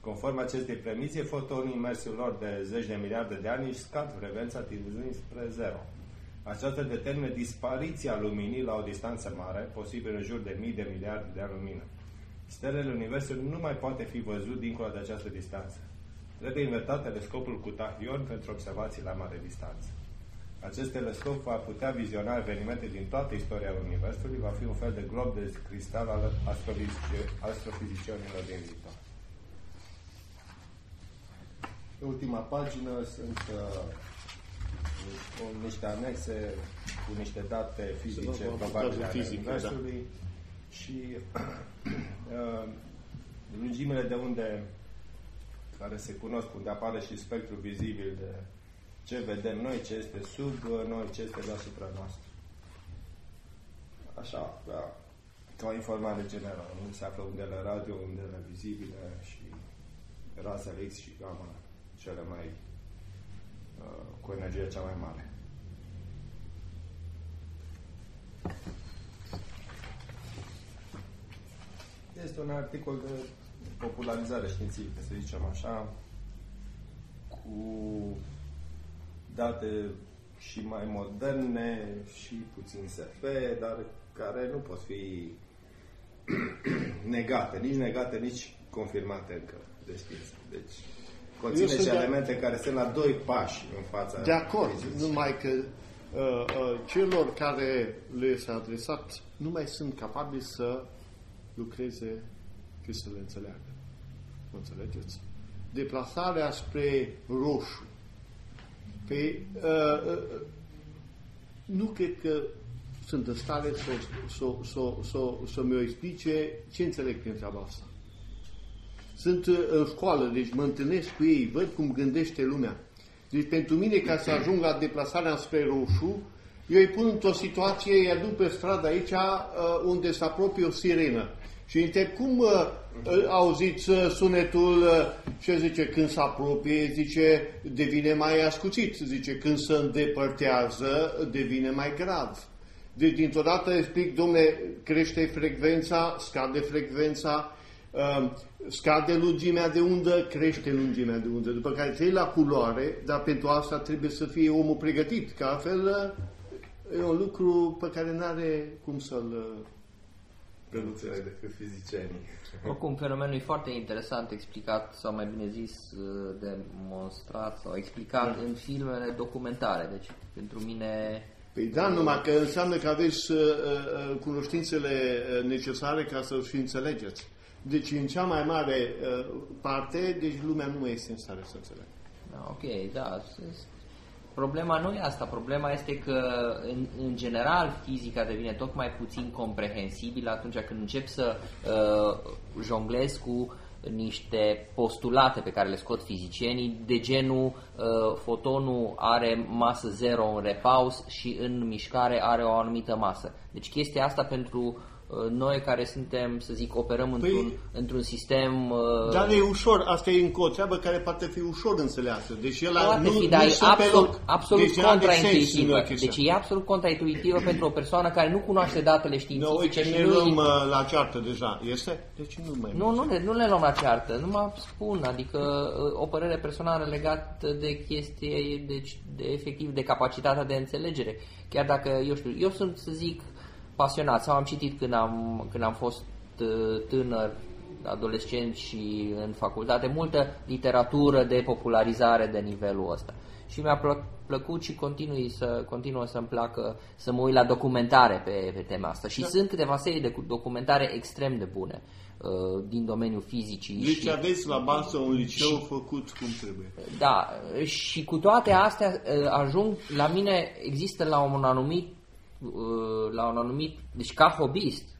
Conform acestei premize, fotonii imersul lor de zeci de miliarde de ani își scad frecvența tinzând spre zero. Aceasta determină dispariția luminii la o distanță mare, posibil în jur de mii de miliarde de ani lumină. Stelele Universului nu mai poate fi văzut dincolo de această distanță. Trebuie inventat telescopul cu tahion pentru observații la mare distanță. Acest telescop va putea viziona evenimente din toată istoria Universului, va fi un fel de glob de cristal al astrofizicienilor din viitor. Pe ultima pagină sunt uh, cu niște anexe, cu niște date fizice probabile ale Universului da. și uh, lungimile de unde care se cunosc, unde apare și spectrul vizibil de ce vedem noi, ce este sub noi, ce este deasupra noastră. Așa, da, ca o informare generală. Unde se află undele radio, undele vizibile și razele X și gamma cele mai uh, cu energia cea mai mare. Este un articol de popularizare științifică, să zicem așa, cu date și mai moderne și puțin SF, dar care nu pot fi negate, nici negate, nici confirmate încă de știință. Deci, conține și elemente de... care sunt la doi pași în fața
De acord, numai că uh, celor care le s-a adresat nu mai sunt capabili să lucreze cât să le înțeleagă. Mă înțelegeți? Deplasarea spre roșu. Pe, uh, uh, nu cred că sunt în stare să, să, să, să, să mi-o explice ce înțeleg prin treaba asta. Sunt uh, în școală, deci mă întâlnesc cu ei, văd cum gândește lumea. Deci pentru mine, ca să ajung la deplasarea spre roșu, eu îi pun într-o situație, îi aduc pe stradă aici, uh, unde se apropie o sirenă. Și întreb, cum uh, auziți sunetul, ce zice, când se apropie, zice, devine mai ascuțit. Zice, când se îndepărtează, devine mai grav. Deci, dintr-o dată explic, domne, crește frecvența, scade frecvența, uh, scade lungimea de undă, crește lungimea de undă, după care trei la culoare, dar pentru asta trebuie să fie omul pregătit, că altfel e un lucru pe care nu are cum să-l
prelucreze decât fizicienii.
Oricum, fenomenul e foarte interesant explicat, sau mai bine zis, demonstrat sau explicat în filmele documentare. Deci, pentru mine...
Păi da, numai că înseamnă că aveți uh, uh, cunoștințele necesare ca să și înțelegeți. Deci, în cea mai mare uh, parte, deci lumea nu mai este în stare să înțeleagă.
Da, ok, da. Problema nu e asta. Problema este că, în, în general, fizica devine tot mai puțin comprehensibilă atunci când încep să uh, jonglezi cu niște postulate pe care le scot fizicienii, de genul uh, fotonul are masă zero în repaus și în mișcare are o anumită masă. Deci chestia asta pentru Uh, noi care suntem, să zic, operăm păi, într-un, într-un sistem... Uh...
Dar e ușor, asta e încă o treabă care poate fi ușor înțeleasă. Deci el poate nu,
fi, dar nu e absolut, absolut deci contraintuitivă. Deci e absolut contraintuitivă pentru o persoană care nu cunoaște datele științifice.
No, uite, ne luăm uh, la ceartă deja. Este? Deci nu mai
Nu, nu, le, nu le luăm la ceartă. Nu mă spun, adică uh, o părere personală legată de chestie, deci de efectiv de capacitatea de înțelegere. Chiar dacă, eu știu, eu sunt, să zic, pasionat sau am citit când am, când am fost uh, tânăr, adolescent și în facultate, multă literatură de popularizare de nivelul ăsta. Și mi-a plă, plăcut și continui să, continuă să-mi placă să mă uit la documentare pe, pe tema asta. Și da. sunt câteva serii de documentare extrem de bune uh, din domeniul fizicii.
Deci și, aveți la bază un liceu și, făcut cum trebuie.
Da, și cu toate astea uh, ajung, la mine există la un anumit Uh, la un anumit, deci ca hobbyist,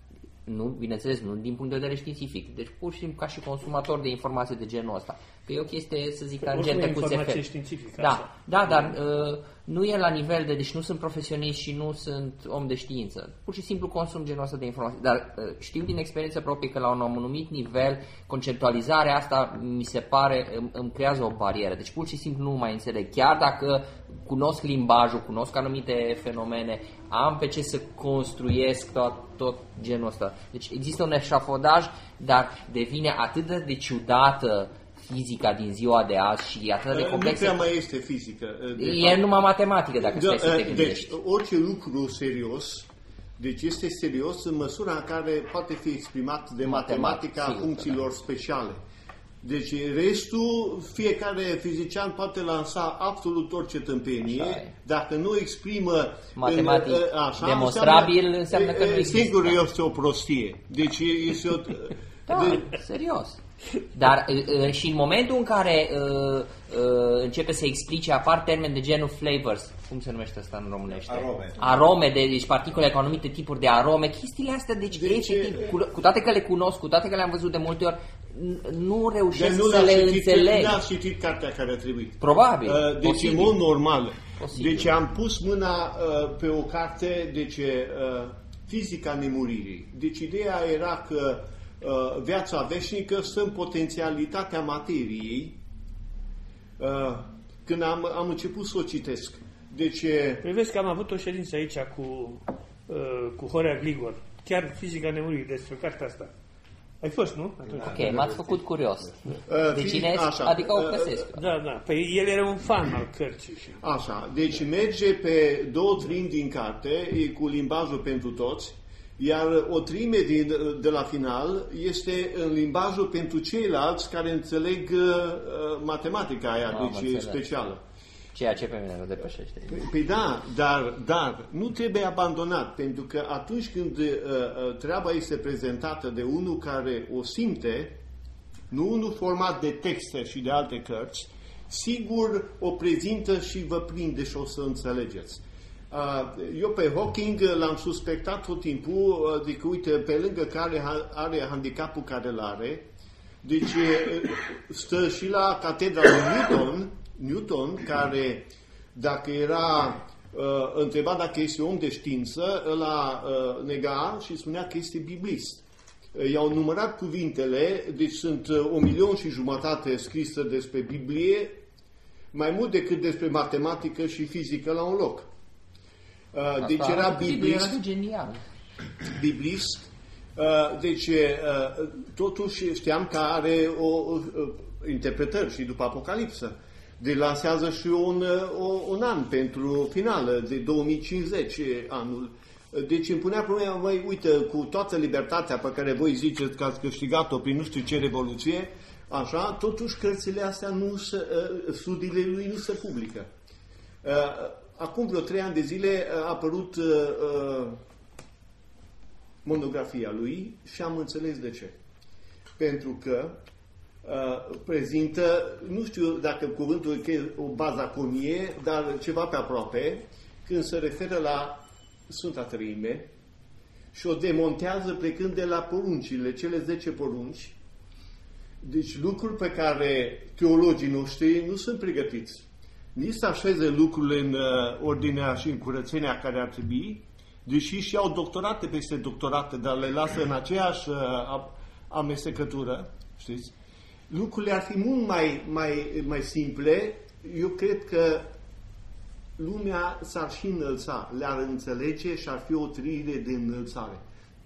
nu, bineînțeles, nu din punct de vedere științific, deci pur și simplu ca și consumator de informații de genul ăsta. Că e o chestie, să zic, tangentă cu
informație științifică.
Da, așa. da, dar uh, nu e la nivel de, deci nu sunt profesionist și nu sunt om de știință. Pur și simplu consum genul ăsta de informații. Dar uh, știu din experiență proprie că la un anumit nivel, conceptualizarea asta mi se pare, îmi, îmi creează o barieră. Deci pur și simplu nu mai înțeleg. Chiar dacă cunosc limbajul, cunosc anumite fenomene, am pe ce să construiesc tot, tot genul ăsta. Deci există un eșafodaj, dar devine atât de ciudată fizica din ziua de azi și atât de complexă.
Nu prea mai este fizică.
De e fapt. numai matematică, dacă da, stai să te
deci, gândești. Deci, orice lucru serios, deci este serios în măsura în care poate fi exprimat de matematica Matematic, funcțiilor da. speciale. Deci restul, fiecare fizician poate lansa absolut orice tâmpenie, dacă nu exprimă
matematic în, așa, demonstrabil, înseamnă, înseamnă că nu există.
Singur este o prostie. Deci este o...
Da, de, serios. Dar uh, și în momentul în care uh, uh, începe să explice, apar termeni de genul flavors, cum se numește asta în românește?
Arome.
Arome, de, deci particule cu anumite tipuri de arome, chestiile astea, deci, deci efectiv, cu, cu toate că le cunosc, cu toate că le-am văzut de multe ori, nu reușesc nu să le citit, înțeleg. Nu
am citit cartea care a trebuit.
Probabil.
Uh, deci posibil. în mod normal. Posibil. Deci am pus mâna uh, pe o carte, deci uh, fizica nemuririi. Deci ideea era că uh, viața veșnică stă în potențialitatea materiei. Uh, când am, am început să o citesc. Deci...
Păi vezi că am avut o ședință aici cu, uh, cu Horea Gligor. Chiar fizica nemuririi despre cartea asta. Ai fost, nu?
Atunci. Ok, m-ați făcut curios. Uh, de cine așa, Adică o găsesc.
Uh, da, da. Păi el era un fan al cărții.
Așa, deci merge pe două trimi din carte, e cu limbajul pentru toți, iar o trime din, de la final este în limbajul pentru ceilalți care înțeleg uh, matematica aia, Am deci înțeleg. specială.
ceea ce pe mine nu depășește.
Păi, păi da, dar, dar nu trebuie abandonat, pentru că atunci când uh, uh, treaba este prezentată de unul care o simte, nu unul format de texte și de alte cărți, sigur o prezintă și vă prinde și o să înțelegeți. Uh, eu pe Hawking l-am suspectat tot timpul, uh, de că, uite, pe lângă care ha- are handicapul care îl are, deci uh, stă și la catedra lui Newton, Newton, care dacă era uh, întrebat dacă este om de știință, ăla uh, nega și spunea că este biblist. Uh, I-au numărat cuvintele, deci sunt uh, o milion și jumătate scrisă despre Biblie, mai mult decât despre matematică și fizică la un loc. Uh, deci
Asta
era
arată Biblia,
biblist,
Era genial.
biblist, uh, deci uh, totuși știam că are o, o interpretări și după Apocalipsă. De lansează și un, uh, o, un an pentru finală, de 2050 anul. Deci îmi punea problema, măi, uite, cu toată libertatea pe care voi ziceți că ați câștigat-o prin nu știu ce revoluție, așa, totuși cărțile astea nu se, uh, studiile lui nu se publică. Uh, Acum vreo trei ani de zile a apărut uh, uh, monografia lui și am înțeles de ce. Pentru că uh, prezintă, nu știu dacă cuvântul e o bazaconie, dar ceva pe aproape, când se referă la Sfânta Trăime și o demontează plecând de la poruncile, cele 10 porunci, deci lucruri pe care teologii noștri nu sunt pregătiți nici să așeze lucrurile în uh, ordinea și în curățenia care ar trebui, deși și au doctorate peste doctorate, dar le lasă în aceeași uh, amestecătură, știți? Lucrurile ar fi mult mai, mai, mai simple. Eu cred că lumea s-ar și înălța, le-ar înțelege și ar fi o trăire de înălțare.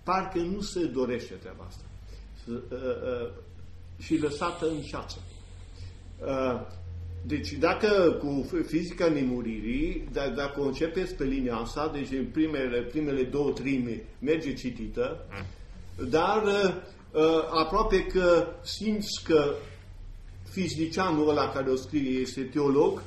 Parcă nu se dorește treaba asta. Uh, uh, și lăsată în ceață. Uh, deci dacă cu fizica nemuririi, da, dacă o începeți pe linia asta, deci în primele, primele două trime merge citită, dar uh, aproape că simți că fizicianul ăla care o scrie este teolog,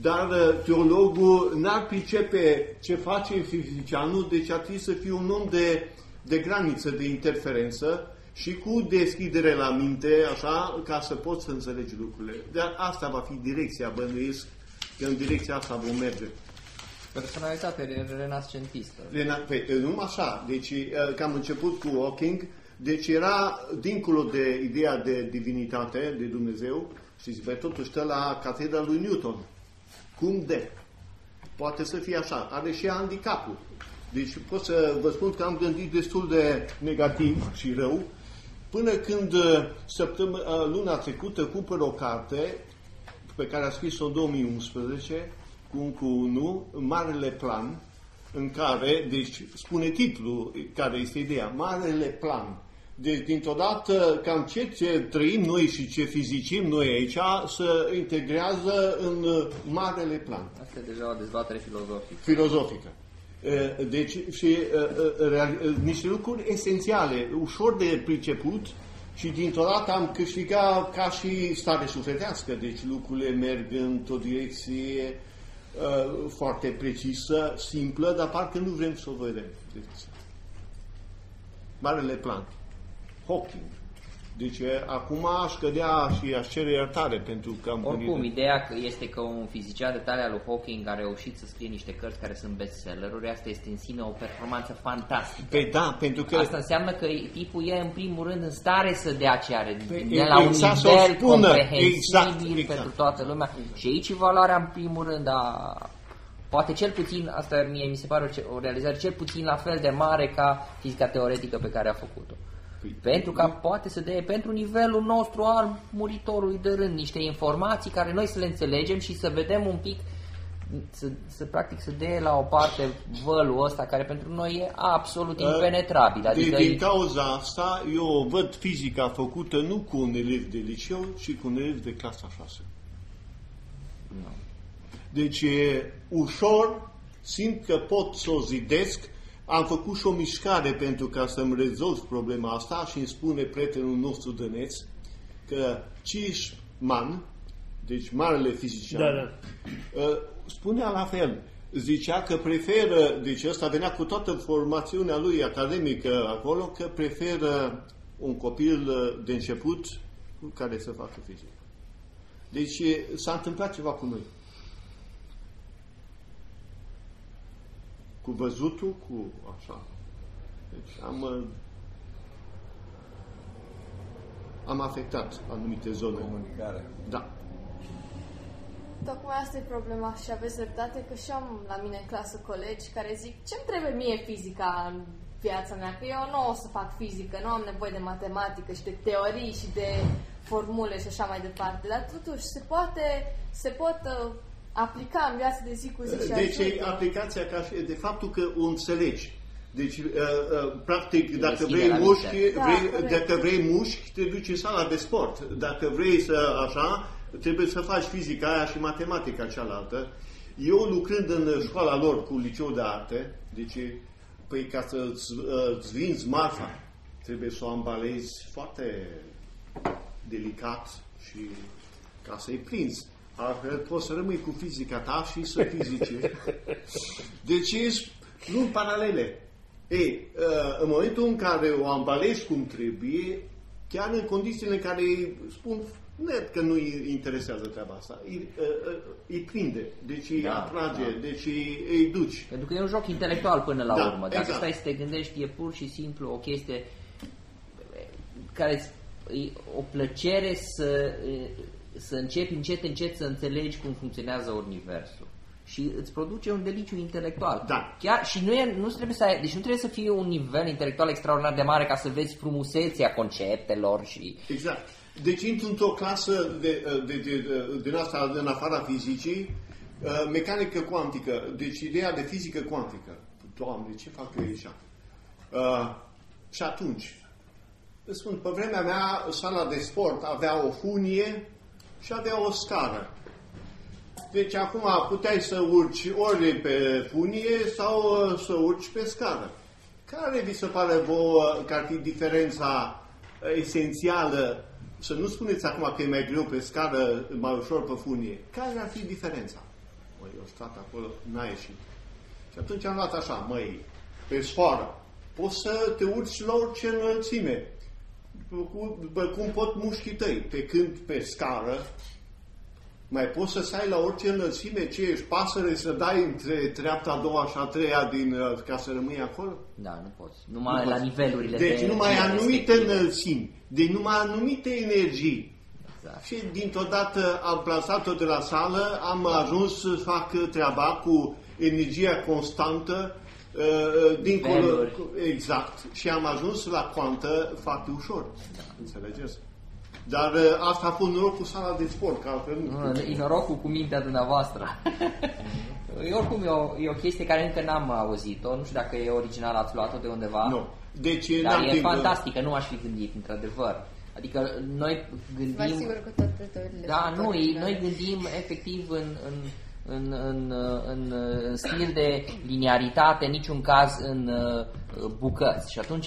dar uh, teologul n-ar pricepe ce face fizicianul, deci ar trebui să fie un om de, de graniță, de interferență, și cu deschidere la minte, așa, ca să poți să înțelegi lucrurile. Dar asta va fi direcția, bănuiesc, că în direcția asta vom merge.
Personalitate renascentistă.
Rena, pe, numai așa, deci că am început cu Hawking, deci era dincolo de ideea de divinitate, de Dumnezeu, și pe totuși stă la catedra lui Newton. Cum de? Poate să fie așa. Are și handicapul. Deci pot să vă spun că am gândit destul de negativ și rău, Până când săptămâna, luna trecută cumpăr o carte pe care a scris-o în 2011 cu un cu unu, Marele Plan, în care, deci spune titlul care este ideea, Marele Plan. Deci, dintr-o dată, cam ce, ce trăim noi și ce fizicim noi aici se integrează în Marele Plan.
Asta e deja o dezbatere filozofică.
Filozofică. Deci, și niște lucruri esențiale, ușor de priceput și dintr-o dată am câștigat ca și stare sufletească. Deci lucrurile merg într-o direcție uh, foarte precisă, simplă, dar parcă nu vrem să o vedem. Deci, marele plan. Hawking. Deci acum aș cădea și aș cere iertare pentru că am
Oricum,
gândit...
ideea este că un fizician de tale al lui Hawking a reușit să scrie niște cărți care sunt bestselleruri, asta este în sine o performanță fantastică.
Păi da, pentru că...
Asta înseamnă că tipul e în primul rând în stare să dea ce are,
Păi,
de la un
exact, să o
nivel
spună.
comprehensibil
Exact, exact.
pentru toată lumea. Și aici valoarea în primul rând a poate cel puțin, asta mie mi se pare o, ce- o realizare cel puțin la fel de mare ca fizica teoretică pe care a făcut-o. Pentru că poate să dea pentru nivelul nostru al muritorului de rând niște informații care noi să le înțelegem și să vedem un pic să, să practic să dea la o parte vălul ăsta care pentru noi e absolut impenetrabil.
De,
Adică
din
e-
cauza asta, eu văd fizica făcută nu cu un elev de liceu, ci cu un elev de clasa 6. Deci e ușor, simt că pot să o zidesc, am făcut și o mișcare pentru ca să-mi rezolv problema asta și îmi spune prietenul nostru dăneț că Cisman, deci marele fizician,
Da, da.
uh, spunea la fel. Zicea că preferă, deci ăsta venea cu toată formațiunea lui academică acolo, că preferă un copil uh, de început care să facă fizică. Deci e- s-a întâmplat ceva cu noi. Cu văzutul, cu așa. Deci am, uh, am afectat anumite zone.
Comunicare.
Da.
Tocmai asta e problema și aveți dreptate că și am la mine în clasă colegi care zic ce-mi trebuie mie fizica în viața mea, că eu nu o să fac fizică, nu am nevoie de matematică și de teorii și de formule și așa mai departe, dar totuși se poate, se pot uh, aplica în viața de zi cu zi și
Deci e
ajută.
aplicația ca și de faptul că o înțelegi. Deci, uh, uh, practic, dacă
deschide
vrei
la
mușchi,
minte.
Da,
vrei,
corect.
dacă vrei mușchi, te duci în sala de sport. Dacă vrei să așa, trebuie să faci fizica aia și matematica cealaltă. Eu lucrând în școala lor cu liceu de arte, deci, păi ca să-ți uh, îți vinzi marfa, trebuie să o ambalezi foarte delicat și ca să-i prinzi. Altfel poți să rămâi cu fizica ta și să fizice. Deci ești luni paralele. Ei, uh, în momentul în care o ambalezi cum trebuie, chiar în condițiile în care îi spun net că nu îi interesează treaba asta, îi, uh, uh, îi prinde, deci îi
Da,
atrage,
da.
deci îi, îi duci.
Pentru că e un joc intelectual până la
Da,
urmă. Dacă
exact.
stai să te gândești, e pur și simplu o chestie care îți- e o plăcere să, să începi încet, încet să înțelegi cum funcționează universul. Și îți produce un deliciu intelectual.
Da.
Chiar, și nu, e, nu trebuie să ai, deci nu trebuie să fie un nivel intelectual extraordinar de mare ca să vezi frumusețea conceptelor și
Exact. Deci intru într-o clasă de, de, de, de, din asta, în afara fizicii, uh, mecanică cuantică, deci ideea de fizică cuantică. Doamne, ce fac eu aici? Uh, și atunci, îți spun, pe vremea mea, sala de sport avea o funie și avea o scară. Deci acum puteai să urci ori pe funie sau uh, să urci pe scară. Care vi se pare vouă că ar fi diferența uh, esențială? Să nu spuneți acum că e mai greu pe scară, mai ușor pe funie. Care ar fi diferența? Măi, eu stat acolo, n-a ieșit. Și atunci am luat așa, măi, pe sfoară. Poți să te urci la orice înălțime. Cu- După cum pot mușchii tăi. Pe când pe scară, mai poți să stai la orice înălțime, ce ești pasăre, să dai între treapta a doua și a treia din, uh, ca să rămâi acolo?
da, nu poți. Numai
Nu
la
poți.
nivelurile
Deci
de
numai
energie
anumite
respective.
înălțimi, deci numai anumite energii.
Exact.
Și dintr-o dată am plasat-o de la sală, am ajuns să fac treaba cu energia constantă, uh, dincolo,
Niveluri.
cu- exact, și am ajuns la coantă foarte ușor. Înțelegeți? Dar uh, asta a fost noroc cu sala de sport, că altfel nu.
Nu, E norocul cu mintea dumneavoastră. e oricum e o, e o chestie care încă n-am auzit-o. Nu știu dacă e original, ați luat-o de undeva.
Nu. Deci
Dar
n-am
e
timp.
fantastică, nu aș fi gândit, într-adevăr. Adică noi
Vă
gândim...
asigur că toate teoriile
Da,
sunt
nu, ei-
originale.
noi gândim efectiv în, în, în, în, în, în stil de linearitate, în niciun caz în uh, bucăți. Și atunci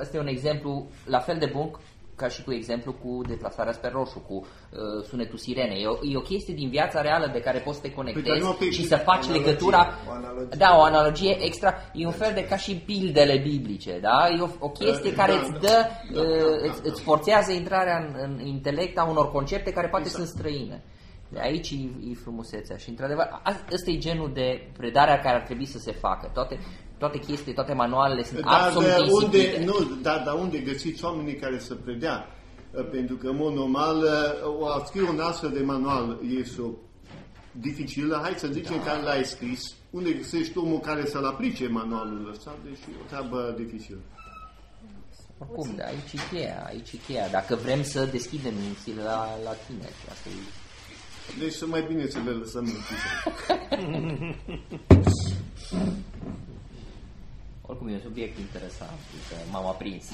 ăsta e un exemplu la fel de bun ca și cu exemplu cu deplasarea spre roșu, cu uh, sunetul sirenei. E o, e o chestie din viața reală de care poți să te
Păi, dar
conectezi
nu, pe-
și să faci
analogie,
legătura.
o analogie.
Da, o analogie extra. E un fel de ca și pildele biblice, da? E o, o chestie
Da,
care
da,
îți
da.
dă,
Da,
uh,
da,
îți,
da.
îți forțează intrarea în, în intelect a unor concepte care poate
Exact.
sunt străine. De aici e, e frumusețea și într-adevăr a- ăsta e genul de predare care ar trebui să se facă. Toate, toate chestiile, toate manualele sunt
Dar
absolut
de unde,
insipide.
nu, dar, dar unde găsiți oamenii care să predea? Pentru că, în mod normal, o a scrie un astfel de manual este o dificilă, hai să zicem da. care l-ai scris, unde găsești omul care să-l aplice manualul ăsta, deci e o treabă dificilă.
Oricum, de aici e cheia, aici e cheia. Dacă vrem să deschidem mințile la, la tineri, asta e
Deci să mai bine să le lăsăm închise.
Oricum e un subiect interesant, uite, m-am aprins.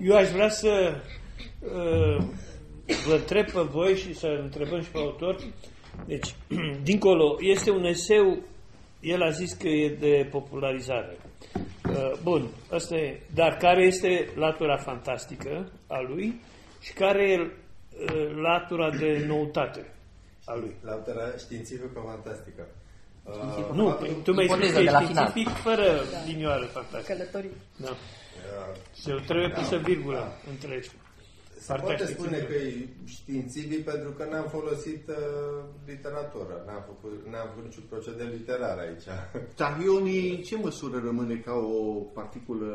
Eu aș vrea să uh, vă întreb pe voi și să întrebăm și pe autor. Deci, dincolo, este un eseu, el a zis că e de popularizare. Uh, bun, asta e. Dar care este latura fantastică a lui și care e uh, latura de noutate? A lui.
Lautera științifică fantastică. Uh,
Nu,
faptul-
tu mi-ai spus
Ipoteză
că e
de la final.
științific fără linioare fantastică.
Călătorii.
Da.
uh,
Și trebuie pusă virgulă între
Se
partea
poate spune
științifică.
că e științific pentru că n-am folosit uh, literatură, n-am făcut, n-am făcut niciun procedeu literar aici.
Tahionii, în ce măsură rămâne ca o particulă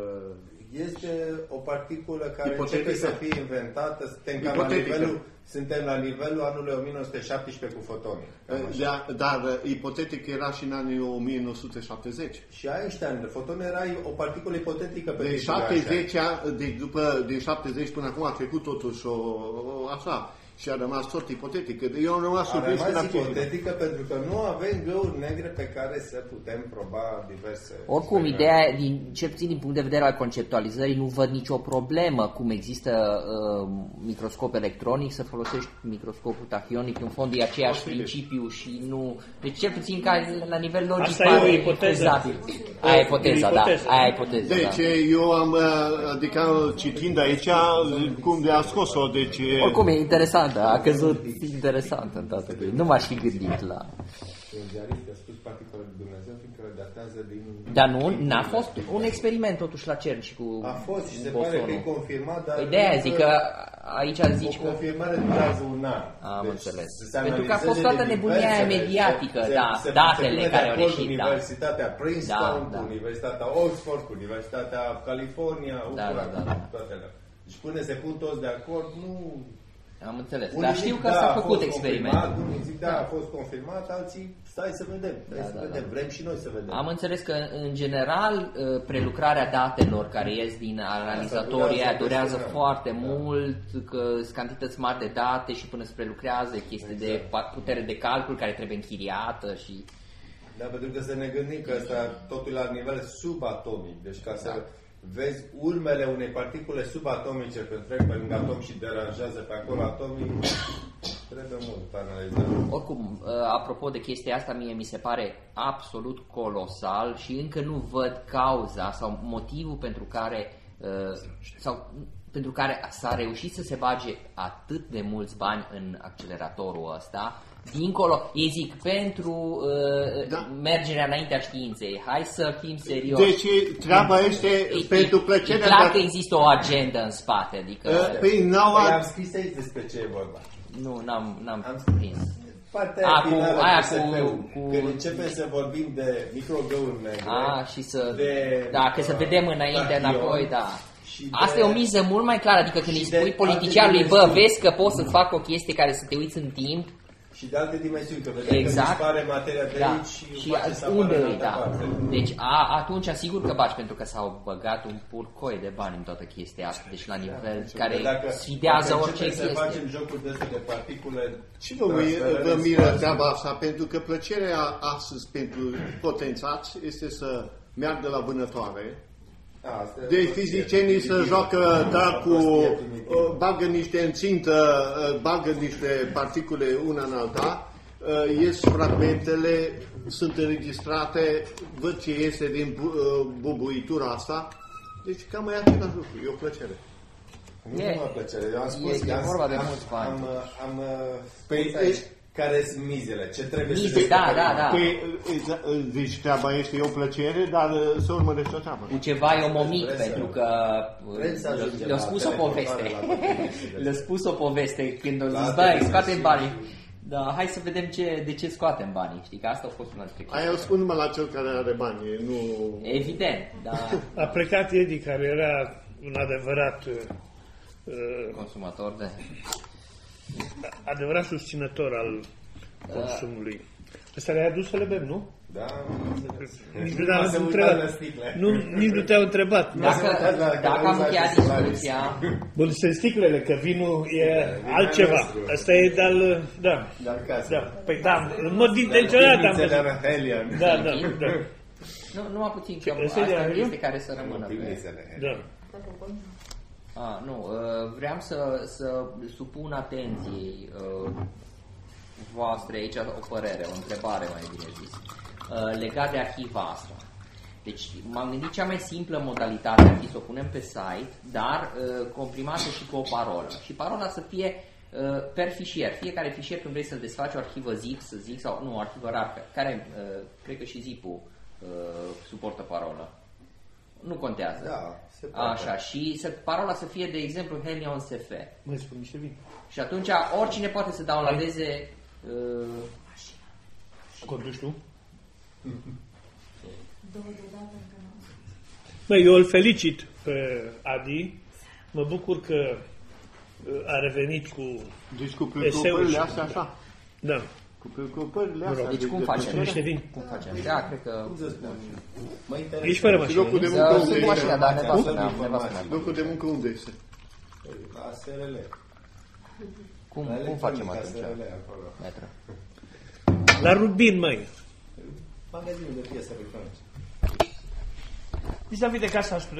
Este o particulă care
Ipotetică.
începe să fie inventată, suntem, cam la
Ipotetică.
nivelul, suntem la nivelul anului 1917 cu fotonii. Cam așa.
Da, dar uh, ipotetic era și în anii 1970.
Și Einstein, fotonul era o particulă ipotetică pe
De
timpul lui Einstein.
70, a- de, după, din 70 până acum a trecut totuși o, o, așa și a rămas tot ipotetic. Eu am rămas
A
surprins când
rămas
a citit.
ipotetică pentru că nu avem găuri negre pe care să putem proba diverse...
Oricum,
experimente.
ideea, din, cel puțin din punct de vedere al conceptualizării, nu văd nicio problemă cum există uh, microscop electronic să folosești microscopul tachionic, în fond e aceeași principiu și nu... Deci cel puțin ca la nivel logic
Asta e
pare
o ipoteză.
fezabil. Aia e ipoteza,
E
da.
ipoteză.
Aia e ipoteza,
Deci
da.
eu am, uh, adică citind aici, cum de a scos-o, deci...
Oricum e interesantă, a căzut interesant în toată Nu m-aș fi gândit la...
Un ziarist a spus particule de Dumnezeu, fiindcă le datează din...
Dar nu, n-a fost un experiment totuși la CERN și cu
A fost și se
cu
pare că
bosonul.
e confirmat, dar...
Păi de-aia zic că aici zici
o
că...
confirmare durează un an.
Am
Deci
înțeles.
să se
Pentru că a
analizeze
fost toată
de
nebunia
diversele-
aia mediatică,
se-
da,
se-
datele
se pune
care
de
au
acord
ieșit, da.
Universitatea Princeton,
Da, da.
cu Universitatea Oxford, cu Universitatea California,
Da,
UCLA,
da, da, da.
toate alea. Deci până se pun toți de acord, nu...
Am înțeles.
Unii
Dar
zic,
știu că
da,
s-a
a
făcut
fost
experimentul.
confirmat, Unii zic, da, a fost confirmat, alții, stai să vedem, stai
Da,
să
da,
vedem,
da.
vrem și noi să vedem.
Am înțeles că, în general, uh, prelucrarea datelor care ies din analizatorii
durează
aia durează
peste un an.
foarte
Da.
mult, că sunt cantități mari de date și până se prelucrează e chestie de
Exact.
pa- putere de calcul care trebuie închiriată și...
Da, pentru că să ne gândim că asta totul e la nivel subatomic. Deci ca să
Exact.
Vezi urmele unei particule subatomice pe trec pe lângă atom și deranjează pe acolo atomii, trebuie mult analizat.
Oricum, uh, apropo de chestia asta, mie mi se pare absolut colosal și încă nu văd cauza sau motivul pentru care uh, sau pentru care s-a reușit să se bage atât de mulți bani în acceleratorul ăsta, dincolo, ei zic, pentru uh,
Da.
mergerea înaintea științei. Hai să fim serioși.
Deci treaba este
E-
pentru
e, e
plăcerea...
clar
dar-
că există o agendă în spate, adică
Uh, Păi n-au...
Păi
alt-
am scris aici despre ce e vorba.
nu, n-am, n-am
Am
prins.
Partea
A, cu-
finală
aia
cu
cu-
SF-ul.
cu-
Când începem să vorbim de microgăuri negre,
A, și să...
de,
da, că să
uh,
vedem înainte,
tachion
înapoi, da.
și de-
Asta e o miză mult mai clară, adică când
și
îi
de
spui
alte
politicianului, bă,
dimensiuni.
vezi că poți să-ți fac o chestie care să te uiți în timp,
și de alte dimensiuni, că vedem
Exact.
că dispare materia de
da,
aici și,
și
face să
unde
apară în
e,
altă
da.
parte.
Deci a, atunci sigur că baci, pentru că s-au băgat un purcoi de bani în toată chestia asta, deci la nivel care
Dacă-
sfidează
dacă
orice
începem să
chestie.
facem jocuri de astea de particule
Și vă, mi-
transferare
vă
în
miră
spațiu.
treaba asta, pentru că plăcerea astăzi pentru potențați este să meargă la vânătoare,
A, asta e
de
o
fizicienii
prostie
să
primitivă.
joacă dracu,
O prostie primitivă.
uh, bagă niște înțintă, uh, bagă niște particule una în alta, uh, ies fragmentele, sunt înregistrate, văd ce iese din bu- uh, bubuitura asta, deci cam e același lucru, e o plăcere.
Nu
E-
mă plăcere, eu am
e-
spus
e
că am,
vorba de
am,
mulți bani,
am,
totuși.
am, am păi,
Păi,
aici, care sunt mizele? Ce trebuie
Mize,
să
da,
descoperim?
da, da.
Păi, uh, deci treaba este o plăcere, dar uh, să urmărești o treabă.
Cu ceva e omomit,
Vrem să-
pentru că
Vrem să ajungem
le-a
la
spus o poveste.
teleportare la copii.
Le-a spus o poveste când au
La
zis,
alte
băi,
dimensiuni.
scoatem banii. Da, hai să vedem ce, de ce scoatem banii. Știi că asta a fost una dintre chestii.
Aia o spun numai la cel care are bani, nu...
Evident, da.
A plecat Edi, care era un adevărat uh,
Consumator de...
adevărat susținător al consumului. Ăsta le-ai adus să le bem, nu?
Da,
Nici nu
Nu
te-am
se uită
întrebat.
la sticle.
Nu, nici nu te-au întrebat.
Dacă,
uitați la
dacă am
călăuza
încheiat
de Solaris.
discuția,
Bun, sunt sticlele, că vinul e
vinul
altceva.
nostru.
Asta e de-al... Da,
Dar casă.
da. Păi da, în mod intenționat am
Pivnițele
văzut.
Rahelian.
Da, da, da.
nu, numai puțin, că
Ăsta e de
asta
la
este
Rio?
care să rămână pe...
Pivnițele.
da.
A, nu, uh, vreau să, să supun atenției uh, voastre aici o părere, o întrebare mai bine zis, uh, legat de arhiva asta. Deci m-am gândit cea mai simplă modalitate ar fi să o punem pe site, dar uh, comprimată și cu o parolă. Și parola să fie uh, per fișier. Fiecare fișier când vrei să-l desfaci o arhivă zip, să zic, sau nu, o arhivă RAR, care, uh, cred că și zip-ul uh, suportă parolă. Nu contează.
Da, se poate.
Așa, și să, parola să fie, de exemplu, Helion SF.
Mai spun niște vin.
Și atunci oricine poate să downloadeze uh,
Conduci tu?
Două deodată încă nu.
Băi, eu îl felicit pe Adi. Mă bucur că uh, a revenit cu...
Deci cu
Eseuri
preocupările
și-
astea așa.
Da.
Cu preocupările astea.
Deci
de-
cum
de
facem?
plăcere.
Niște vin.
cum facem? Da, cred că...
Cum să spun? Mă interesează.
Ești fără
Și
mașină,
locul de
nu?
muncă
Da,
unde
sunt
este?
mașina, dar nevastă
Cum?
mea, nevastă mea.
Locul de muncă unde este?
La SRL.
Cum,
La
cum facem
electronica
atunci?
SRL acolo.
Metru?
La Rubin, măi.
Magazinul de piese electronice.
Vis-a-vis de casa studenților,